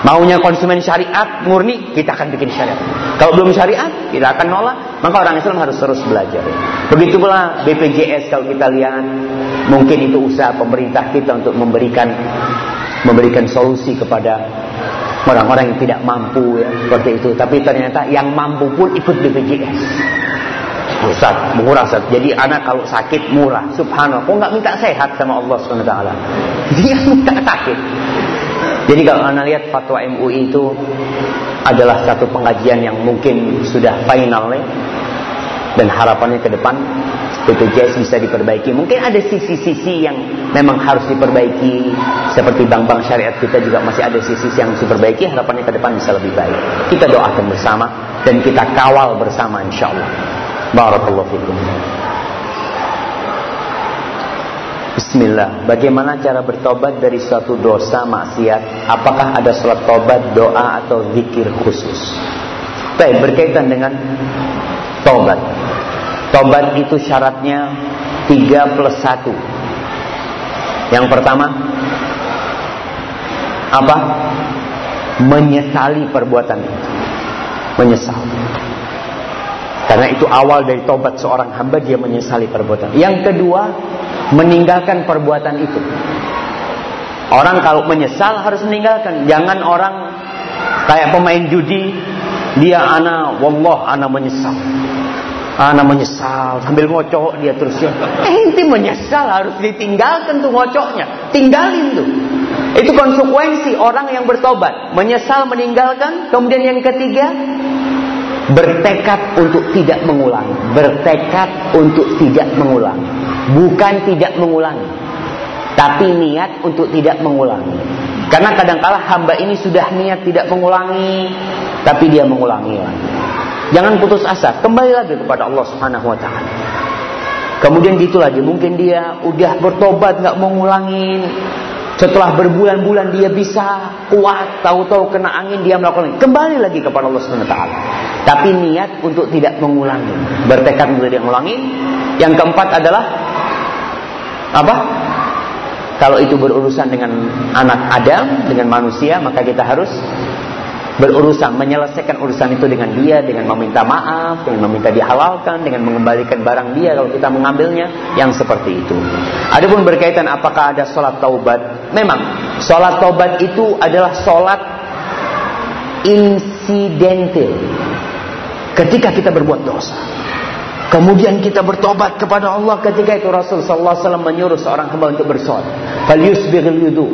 Maunya konsumen syariat murni, kita akan bikin syariat. Kalau belum syariat, kita akan nolak. Maka orang Islam harus terus belajar. Begitu pula BPJS kalau kita lihat, mungkin itu usaha pemerintah kita untuk memberikan memberikan solusi kepada orang-orang yang tidak mampu ya, seperti itu. Tapi ternyata yang mampu pun ikut BPJS. Ustaz, murah Ustaz. Jadi anak kalau sakit murah. Subhanallah. Kok nggak minta sehat sama Allah SWT? Dia minta sakit. Jadi kalau anda lihat fatwa MUI itu adalah satu pengajian yang mungkin sudah final nih dan harapannya ke depan BPJS bisa diperbaiki. Mungkin ada sisi-sisi yang memang harus diperbaiki seperti bank-bank syariat kita juga masih ada sisi yang harus diperbaiki. Harapannya ke depan bisa lebih baik. Kita doakan bersama dan kita kawal bersama insya Allah. Barakallahu fikum. Bismillah. Bagaimana cara bertobat dari suatu dosa maksiat? Apakah ada sholat tobat, doa atau zikir khusus? Baik, berkaitan dengan tobat. Tobat itu syaratnya 3 plus 1. Yang pertama, apa? Menyesali perbuatan itu. Menyesal. Karena itu awal dari tobat seorang hamba dia menyesali perbuatan. Yang kedua, meninggalkan perbuatan itu. Orang kalau menyesal harus meninggalkan. Jangan orang kayak pemain judi, dia ana wallah ana menyesal. Ana menyesal sambil ngocok dia terus ya. Eh, inti menyesal harus ditinggalkan tuh ngocoknya. Tinggalin tuh. Itu konsekuensi orang yang bertobat. Menyesal meninggalkan. Kemudian yang ketiga. Bertekad untuk tidak mengulangi. Bertekad untuk tidak mengulangi. Bukan tidak mengulangi. Tapi niat untuk tidak mengulangi. Karena kadangkala hamba ini sudah niat tidak mengulangi. Tapi dia mengulangi lagi. Jangan putus asa. Kembali lagi kepada Allah subhanahu wa ta'ala. Kemudian gitu lagi. Mungkin dia udah bertobat nggak mau. Setelah berbulan-bulan dia bisa kuat, tahu-tahu kena angin dia melakukan kembali lagi kepada Allah Subhanahu taala. Tapi niat untuk tidak mengulangi, bertekad untuk tidak mengulangi. Yang keempat adalah apa? Kalau itu berurusan dengan anak Adam, dengan manusia, maka kita harus berurusan menyelesaikan urusan itu dengan dia dengan meminta maaf dengan meminta dihalalkan dengan mengembalikan barang dia kalau kita mengambilnya yang seperti itu adapun berkaitan apakah ada sholat taubat memang sholat taubat itu adalah sholat insidental ketika kita berbuat dosa Kemudian kita bertobat kepada Allah ketika itu Rasul sallallahu alaihi wasallam menyuruh seorang hamba untuk bersolat. Fal yusbighil wudu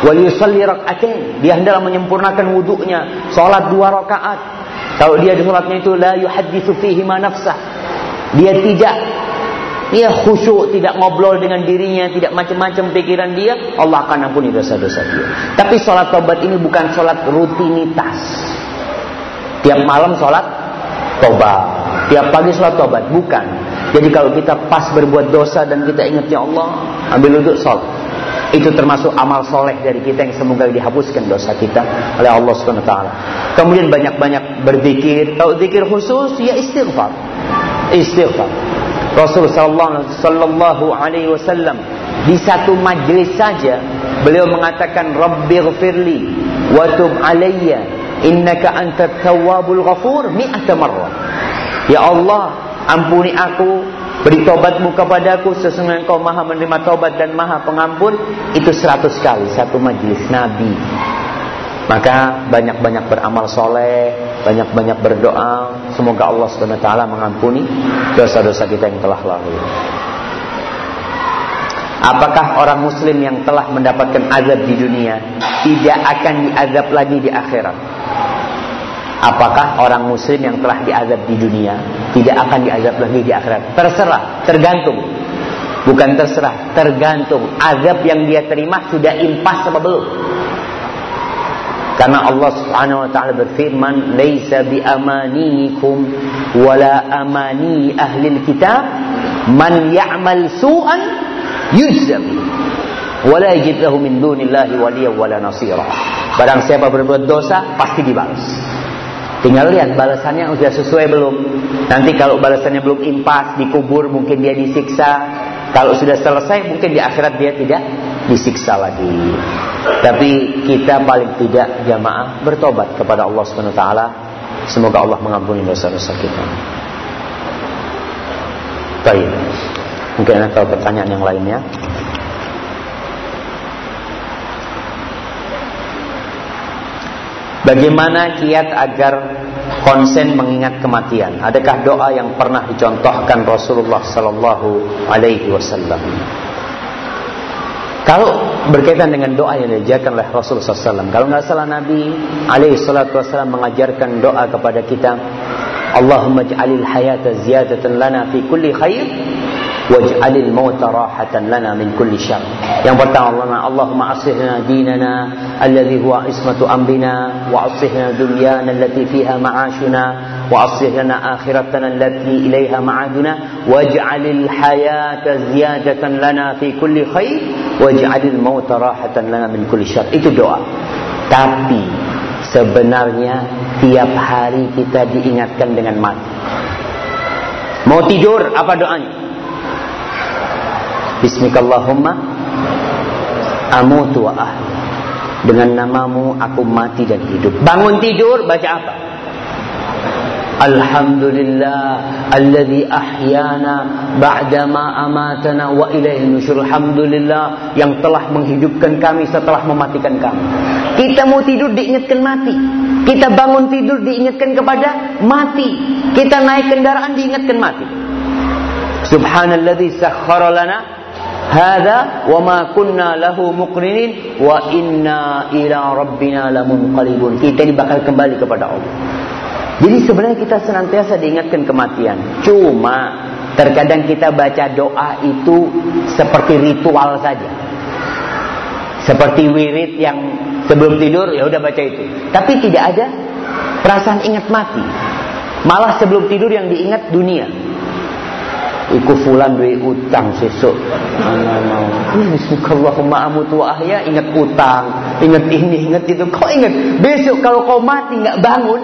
wal yusalli rak'atain. Dia hendaklah menyempurnakan wudunya, salat dua rakaat. Kalau dia di salatnya itu la yuhadditsu fihi ma nafsah. Dia tidak dia khusyuk, tidak ngobrol dengan dirinya, tidak macam-macam pikiran dia, Allah akan ampuni dosa-dosa dia. Tapi sholat tobat ini bukan sholat rutinitas. Tiap malam sholat tobat. Tiap pagi sholat tobat, bukan. Jadi kalau kita pas berbuat dosa dan kita ingat ya Allah, ambil duduk sholat. Itu termasuk amal soleh dari kita yang semoga dihapuskan dosa kita oleh Allah Taala. Kemudian banyak-banyak berzikir. Kalau zikir khusus ya istighfar. Istighfar. Rasul sallallahu alaihi wasallam di satu majlis saja beliau mengatakan Rabbighfirli wa tub alayya innaka antat tawwabul ghafur mi'ata marrah. Ya Allah, ampuni aku, beri tobatmu kepadaku sesungguhnya engkau maha menerima tobat dan maha pengampun. Itu seratus kali, satu majlis Nabi. Maka banyak-banyak beramal soleh, banyak-banyak berdoa. Semoga Allah SWT mengampuni dosa-dosa kita yang telah lalu. Apakah orang muslim yang telah mendapatkan azab di dunia tidak akan diazab lagi di akhirat? Apakah orang muslim yang telah diazab di dunia tidak akan diazab lagi di akhirat? Terserah, tergantung. Bukan terserah, tergantung. Azab yang dia terima sudah impas apa belum? Karena Allah Subhanahu wa taala berfirman, "Laisa bi amanikum wala amani ahli kitab man ya'mal su'an yujzam wala yajid lahu min dunillahi waliya wala nasira." Barang siapa berbuat dosa pasti dibalas. Tinggal lihat balasannya sudah sesuai belum. Nanti kalau balasannya belum impas, dikubur mungkin dia disiksa. Kalau sudah selesai mungkin di akhirat dia tidak disiksa lagi. Tapi kita paling tidak jamaah bertobat kepada Allah Subhanahu wa taala. Semoga Allah mengampuni dosa-dosa kita. Baik. Mungkin ada pertanyaan yang lainnya. Bagaimana kiat agar konsen mengingat kematian? Adakah doa yang pernah dicontohkan Rasulullah Sallallahu Alaihi Wasallam? Kalau berkaitan dengan doa yang diajarkan oleh Rasulullah SAW, kalau nggak salah Nabi wasallam mengajarkan doa kepada kita, Allahumma ja'alil hayata ziyadatan lana fi kulli khair waj'alil mauta rahatan lana min kulli syarr. Yang pertama Allah Allahumma aslihna dinana alladhi huwa ismatu amrina wa aslihna dunyana allati fiha ma'ashuna wa aslih lana akhiratana allati ilaiha ma'aduna waj'alil hayata ziyadatan lana fi kulli khair waj'alil mauta rahatan lana min kulli syarr. Itu doa. Tapi sebenarnya tiap hari kita diingatkan dengan mati. Mau tidur apa doanya? Bismikallahumma amutu wa ahli. Dengan namamu aku mati dan hidup. Bangun tidur baca apa? Alhamdulillah alladzi ahyana ba'dama amatana wa ilaihi nusyur. Alhamdulillah yang telah menghidupkan kami setelah mematikan kami. Kita mau tidur diingatkan mati. Kita bangun tidur diingatkan kepada mati. Kita naik kendaraan diingatkan mati. Subhanalladzi sakhkhara lana Hada wa ma kunna lahu muqrinin wa inna ila rabbina lamunqalibun. Kita ini bakal kembali kepada Allah. Jadi sebenarnya kita senantiasa diingatkan kematian. Cuma terkadang kita baca doa itu seperti ritual saja. Seperti wirid yang sebelum tidur ya udah baca itu. Tapi tidak ada perasaan ingat mati. Malah sebelum tidur yang diingat dunia. Iku fulan duwe utang sesuk. Bismillahirrahmanirrahim amutu ahya ingat utang, ingat ini, ingat itu. Kau ingat besok kalau kau mati nggak bangun,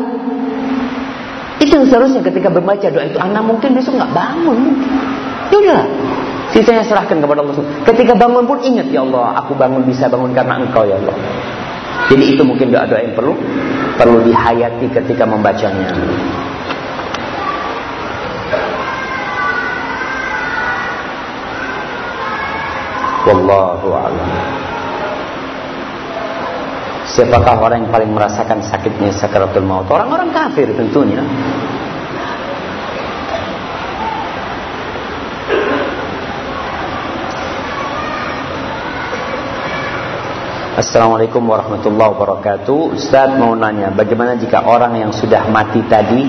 itu yang seharusnya ketika membaca doa itu anak mungkin besok nggak bangun. Ya. Sisanya serahkan kepada Allah. Ketika bangun pun ingat ya Allah, aku bangun bisa bangun karena Engkau ya Allah. Jadi itu mungkin doa-doa yang perlu perlu dihayati ketika membacanya. Wallahu a'lam. Siapakah orang yang paling merasakan sakitnya sakaratul maut? Orang-orang kafir tentunya. Assalamualaikum warahmatullahi wabarakatuh Ustaz mau nanya Bagaimana jika orang yang sudah mati tadi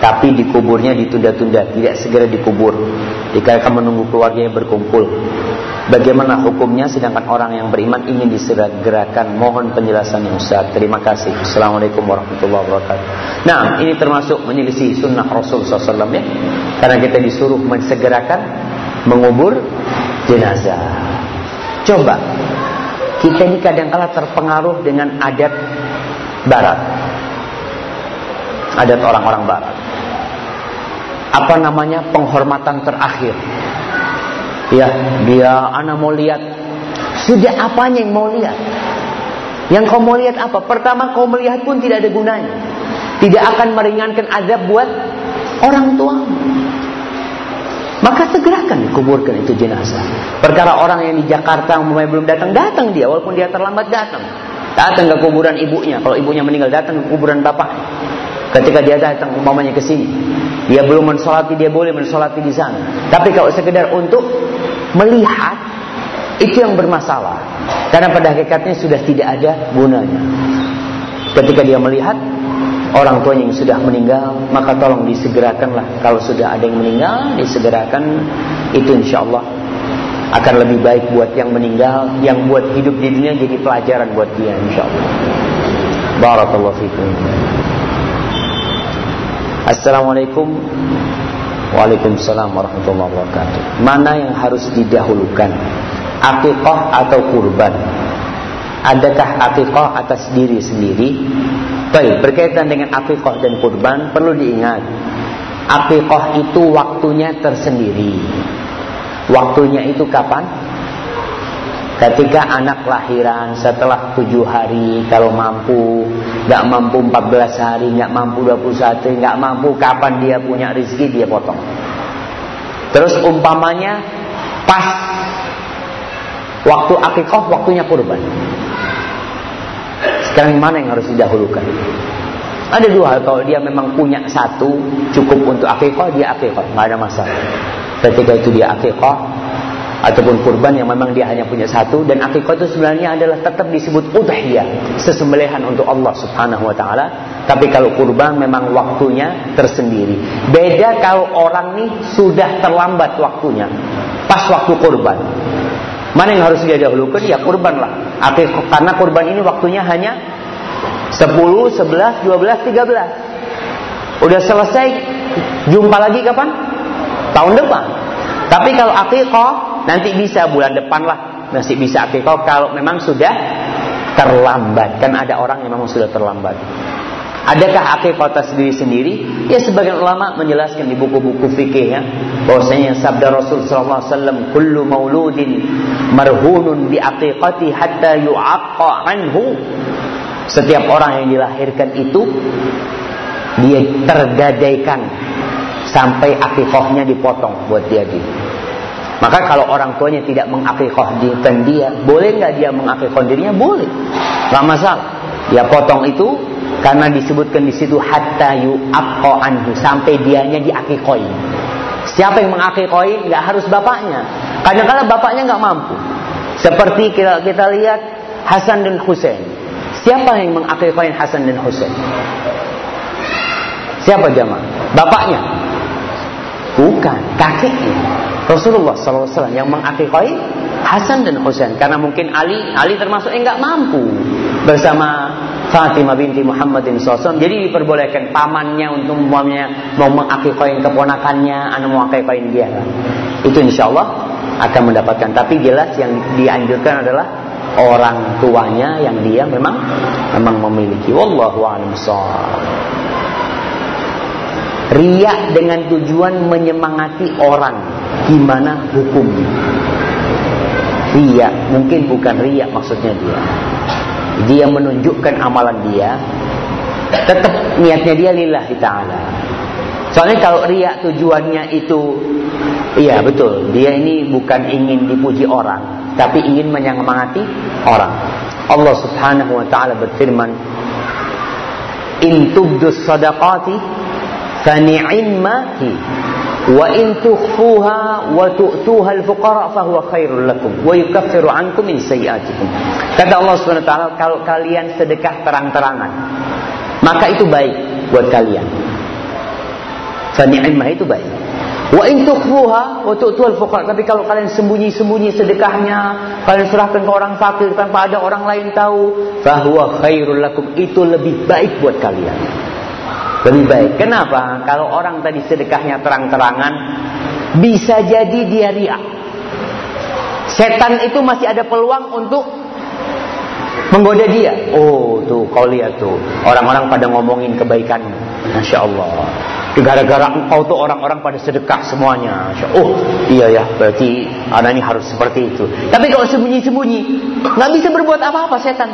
Tapi dikuburnya ditunda-tunda Tidak segera dikubur Dikarenakan menunggu keluarganya berkumpul Bagaimana hukumnya sedangkan orang yang beriman ingin disegerakan mohon penjelasan yang Ustaz. Terima kasih. Assalamualaikum warahmatullahi wabarakatuh. Nah, ini termasuk menyelisih sunnah Rasul SAW ya. Karena kita disuruh mensegerakan mengubur jenazah. Coba kita ini kadang-kala terpengaruh dengan adat barat. Adat orang-orang barat. Apa namanya penghormatan terakhir Ya, dia anak mau lihat. Sudah apanya yang mau lihat? Yang kau mau lihat apa? Pertama kau melihat pun tidak ada gunanya. Tidak akan meringankan azab buat orang tua. Maka segerakan kuburkan itu jenazah. Perkara orang yang di Jakarta umpamanya belum datang, datang dia walaupun dia terlambat datang. Datang ke kuburan ibunya. Kalau ibunya meninggal datang ke kuburan bapak. Ketika dia datang umpamanya ke sini, dia belum mensolati, dia boleh mensolati di sana. Tapi kalau sekedar untuk melihat itu yang bermasalah. Karena pada hakikatnya sudah tidak ada gunanya. Ketika dia melihat orang tuanya yang sudah meninggal, maka tolong disegerakanlah. Kalau sudah ada yang meninggal, disegerakan. Itu insya Allah akan lebih baik buat yang meninggal, yang buat hidup di dunia jadi pelajaran buat dia insya Allah. Barakallahu fikum. Assalamualaikum Waalaikumsalam warahmatullahi wabarakatuh. Mana yang harus didahulukan? Akikah atau kurban? Adakah akikah atas diri sendiri? Baik, berkaitan dengan akikah dan kurban perlu diingat. Akikah itu waktunya tersendiri. Waktunya itu kapan? Ketika anak lahiran setelah tujuh hari kalau mampu, nggak mampu 14 hari, nggak mampu 21, nggak mampu kapan dia punya rezeki dia potong. Terus umpamanya pas waktu akikah waktunya kurban. Sekarang mana yang harus didahulukan? Ada dua hal kalau dia memang punya satu cukup untuk akikah dia akikah nggak ada masalah. Ketika itu dia akikah ataupun kurban yang memang dia hanya punya satu dan akikah itu sebenarnya adalah tetap disebut udhiyah, sesembelihan untuk Allah Subhanahu wa taala. Tapi kalau kurban memang waktunya tersendiri. Beda kalau orang nih sudah terlambat waktunya. Pas waktu kurban. Mana yang harus dia dahulukan? Ya kurban lah. Akikah karena kurban ini waktunya hanya 10, 11, 12, 13. Udah selesai jumpa lagi kapan? Tahun depan. Tapi kalau akikah Nanti bisa bulan depan lah. Masih bisa akikah kalau memang sudah terlambat. Kan ada orang yang memang sudah terlambat. Adakah akikah atas diri sendiri? Ya sebagian ulama menjelaskan di buku-buku fikih ya bahwasanya sabda Rasul sallallahu alaihi wasallam kullu mauludin marhunun bi aqiqati hatta yu'aqqa anhu. Setiap orang yang dilahirkan itu dia tergadaikan sampai akikahnya dipotong buat dia gitu. Maka kalau orang tuanya tidak mengakikahkan dia, boleh nggak dia mengakikah dirinya? Boleh, nggak masalah. Ya potong itu karena disebutkan di situ hatta yu'aqqa anhu sampai dianya diakikoi. Siapa yang mengakikoi? Nggak harus bapaknya. Kadang-kadang bapaknya nggak mampu. Seperti kita kita lihat Hasan dan Husain. Siapa yang mengakikoi Hasan dan Husain? Siapa jamaah? Bapaknya? Bukan, kakeknya. Rasulullah SAW yang mengakikahi Hasan dan Husain. Karena mungkin Ali Ali termasuk yang nggak mampu bersama Fatimah binti Muhammadin SAW jadi diperbolehkan pamannya untuk umpamanya mau mengakikahi keponakannya anu mau akikahin dia. Itu insya Allah akan mendapatkan. Tapi jelas yang dianjurkan adalah orang tuanya yang dia memang memang memiliki. Wallahu a'lam Riak dengan tujuan menyemangati orang gimana hukumnya ria mungkin bukan ria maksudnya dia. Dia menunjukkan amalan dia tetap niatnya dia lillahi ta'ala. Soalnya kalau ria tujuannya itu iya betul dia ini bukan ingin dipuji orang tapi ingin menyemangati orang. Allah subhanahu wa ta'ala berfirman in tubdus sadaqati fani'immahi wa in tukhfuha wa tu'tuha al-fuqara fa huwa khairul lakum wa yukaffiru ankum min sayyi'atikum. Kata Allah Subhanahu wa taala kalau kalian sedekah terang-terangan maka itu baik buat kalian. Fa ni'mah itu baik. Wa in tukhfuha wa tu'tuha al-fuqara. Tapi kalau kalian sembunyi-sembunyi sedekahnya kalian serahkan ke orang fakir tanpa ada orang lain tahu fa huwa khairul lakum. Itu lebih baik buat kalian lebih baik. Kenapa? Kalau orang tadi sedekahnya terang-terangan, bisa jadi dia riak. Setan itu masih ada peluang untuk menggoda dia. Oh, tuh kau lihat tuh. Orang-orang pada ngomongin kebaikan. Masya Allah. Gara-gara engkau tuh orang-orang pada sedekah semuanya. Oh, iya ya, berarti anak ini harus seperti itu. Tapi kalau sembunyi-sembunyi, nggak bisa berbuat apa-apa setan.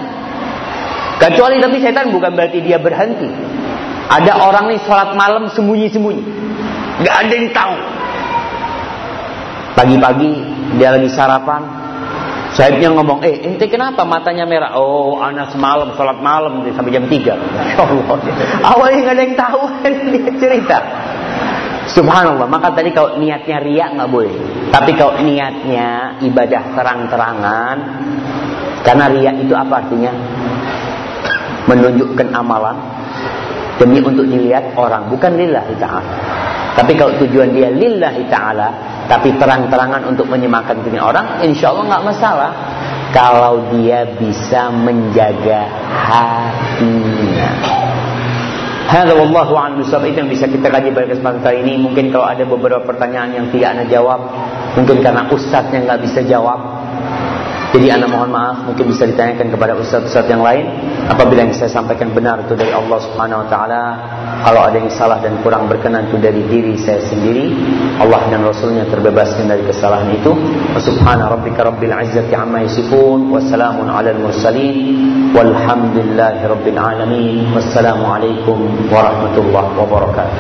Kecuali tapi setan bukan berarti dia berhenti. Ada orang nih sholat malam sembunyi-sembunyi. Gak ada yang tahu. Pagi-pagi dia lagi sarapan. Sahibnya ngomong, eh ente kenapa matanya merah? Oh anak semalam sholat malam sampai jam 3. Allah. Awalnya gak ada yang tahu dia cerita. Subhanallah. Maka tadi kalau niatnya riak nggak boleh. Tapi kalau niatnya ibadah terang-terangan, karena ria itu apa artinya? Menunjukkan amalan demi untuk dilihat orang, bukan lillahi ta'ala. Tapi kalau tujuan dia lillahi ta'ala, tapi terang-terangan untuk menyemakkan dunia orang, insya Allah nggak masalah. Kalau dia bisa menjaga hatinya. Hada wallahu a'lam itu yang bisa kita kaji pada kesempatan kali ini. Mungkin kalau ada beberapa pertanyaan yang tidak anda jawab, mungkin karena ustadznya nggak bisa jawab, jadi anak mohon maaf. Mungkin bisa ditanyakan kepada ustaz-ustaz yang lain. Apabila yang saya sampaikan benar itu dari Allah Subhanahu wa taala kalau ada yang salah dan kurang berkenan itu dari diri saya sendiri Allah dan Rasulnya terbebaskan dari kesalahan itu. Subhana rabbika rabbil izzati amma yasifun. Wassalamun alal mursalin. Walhamdulillahi rabbil alamin. Wassalamu alaikum warahmatullahi wabarakatuh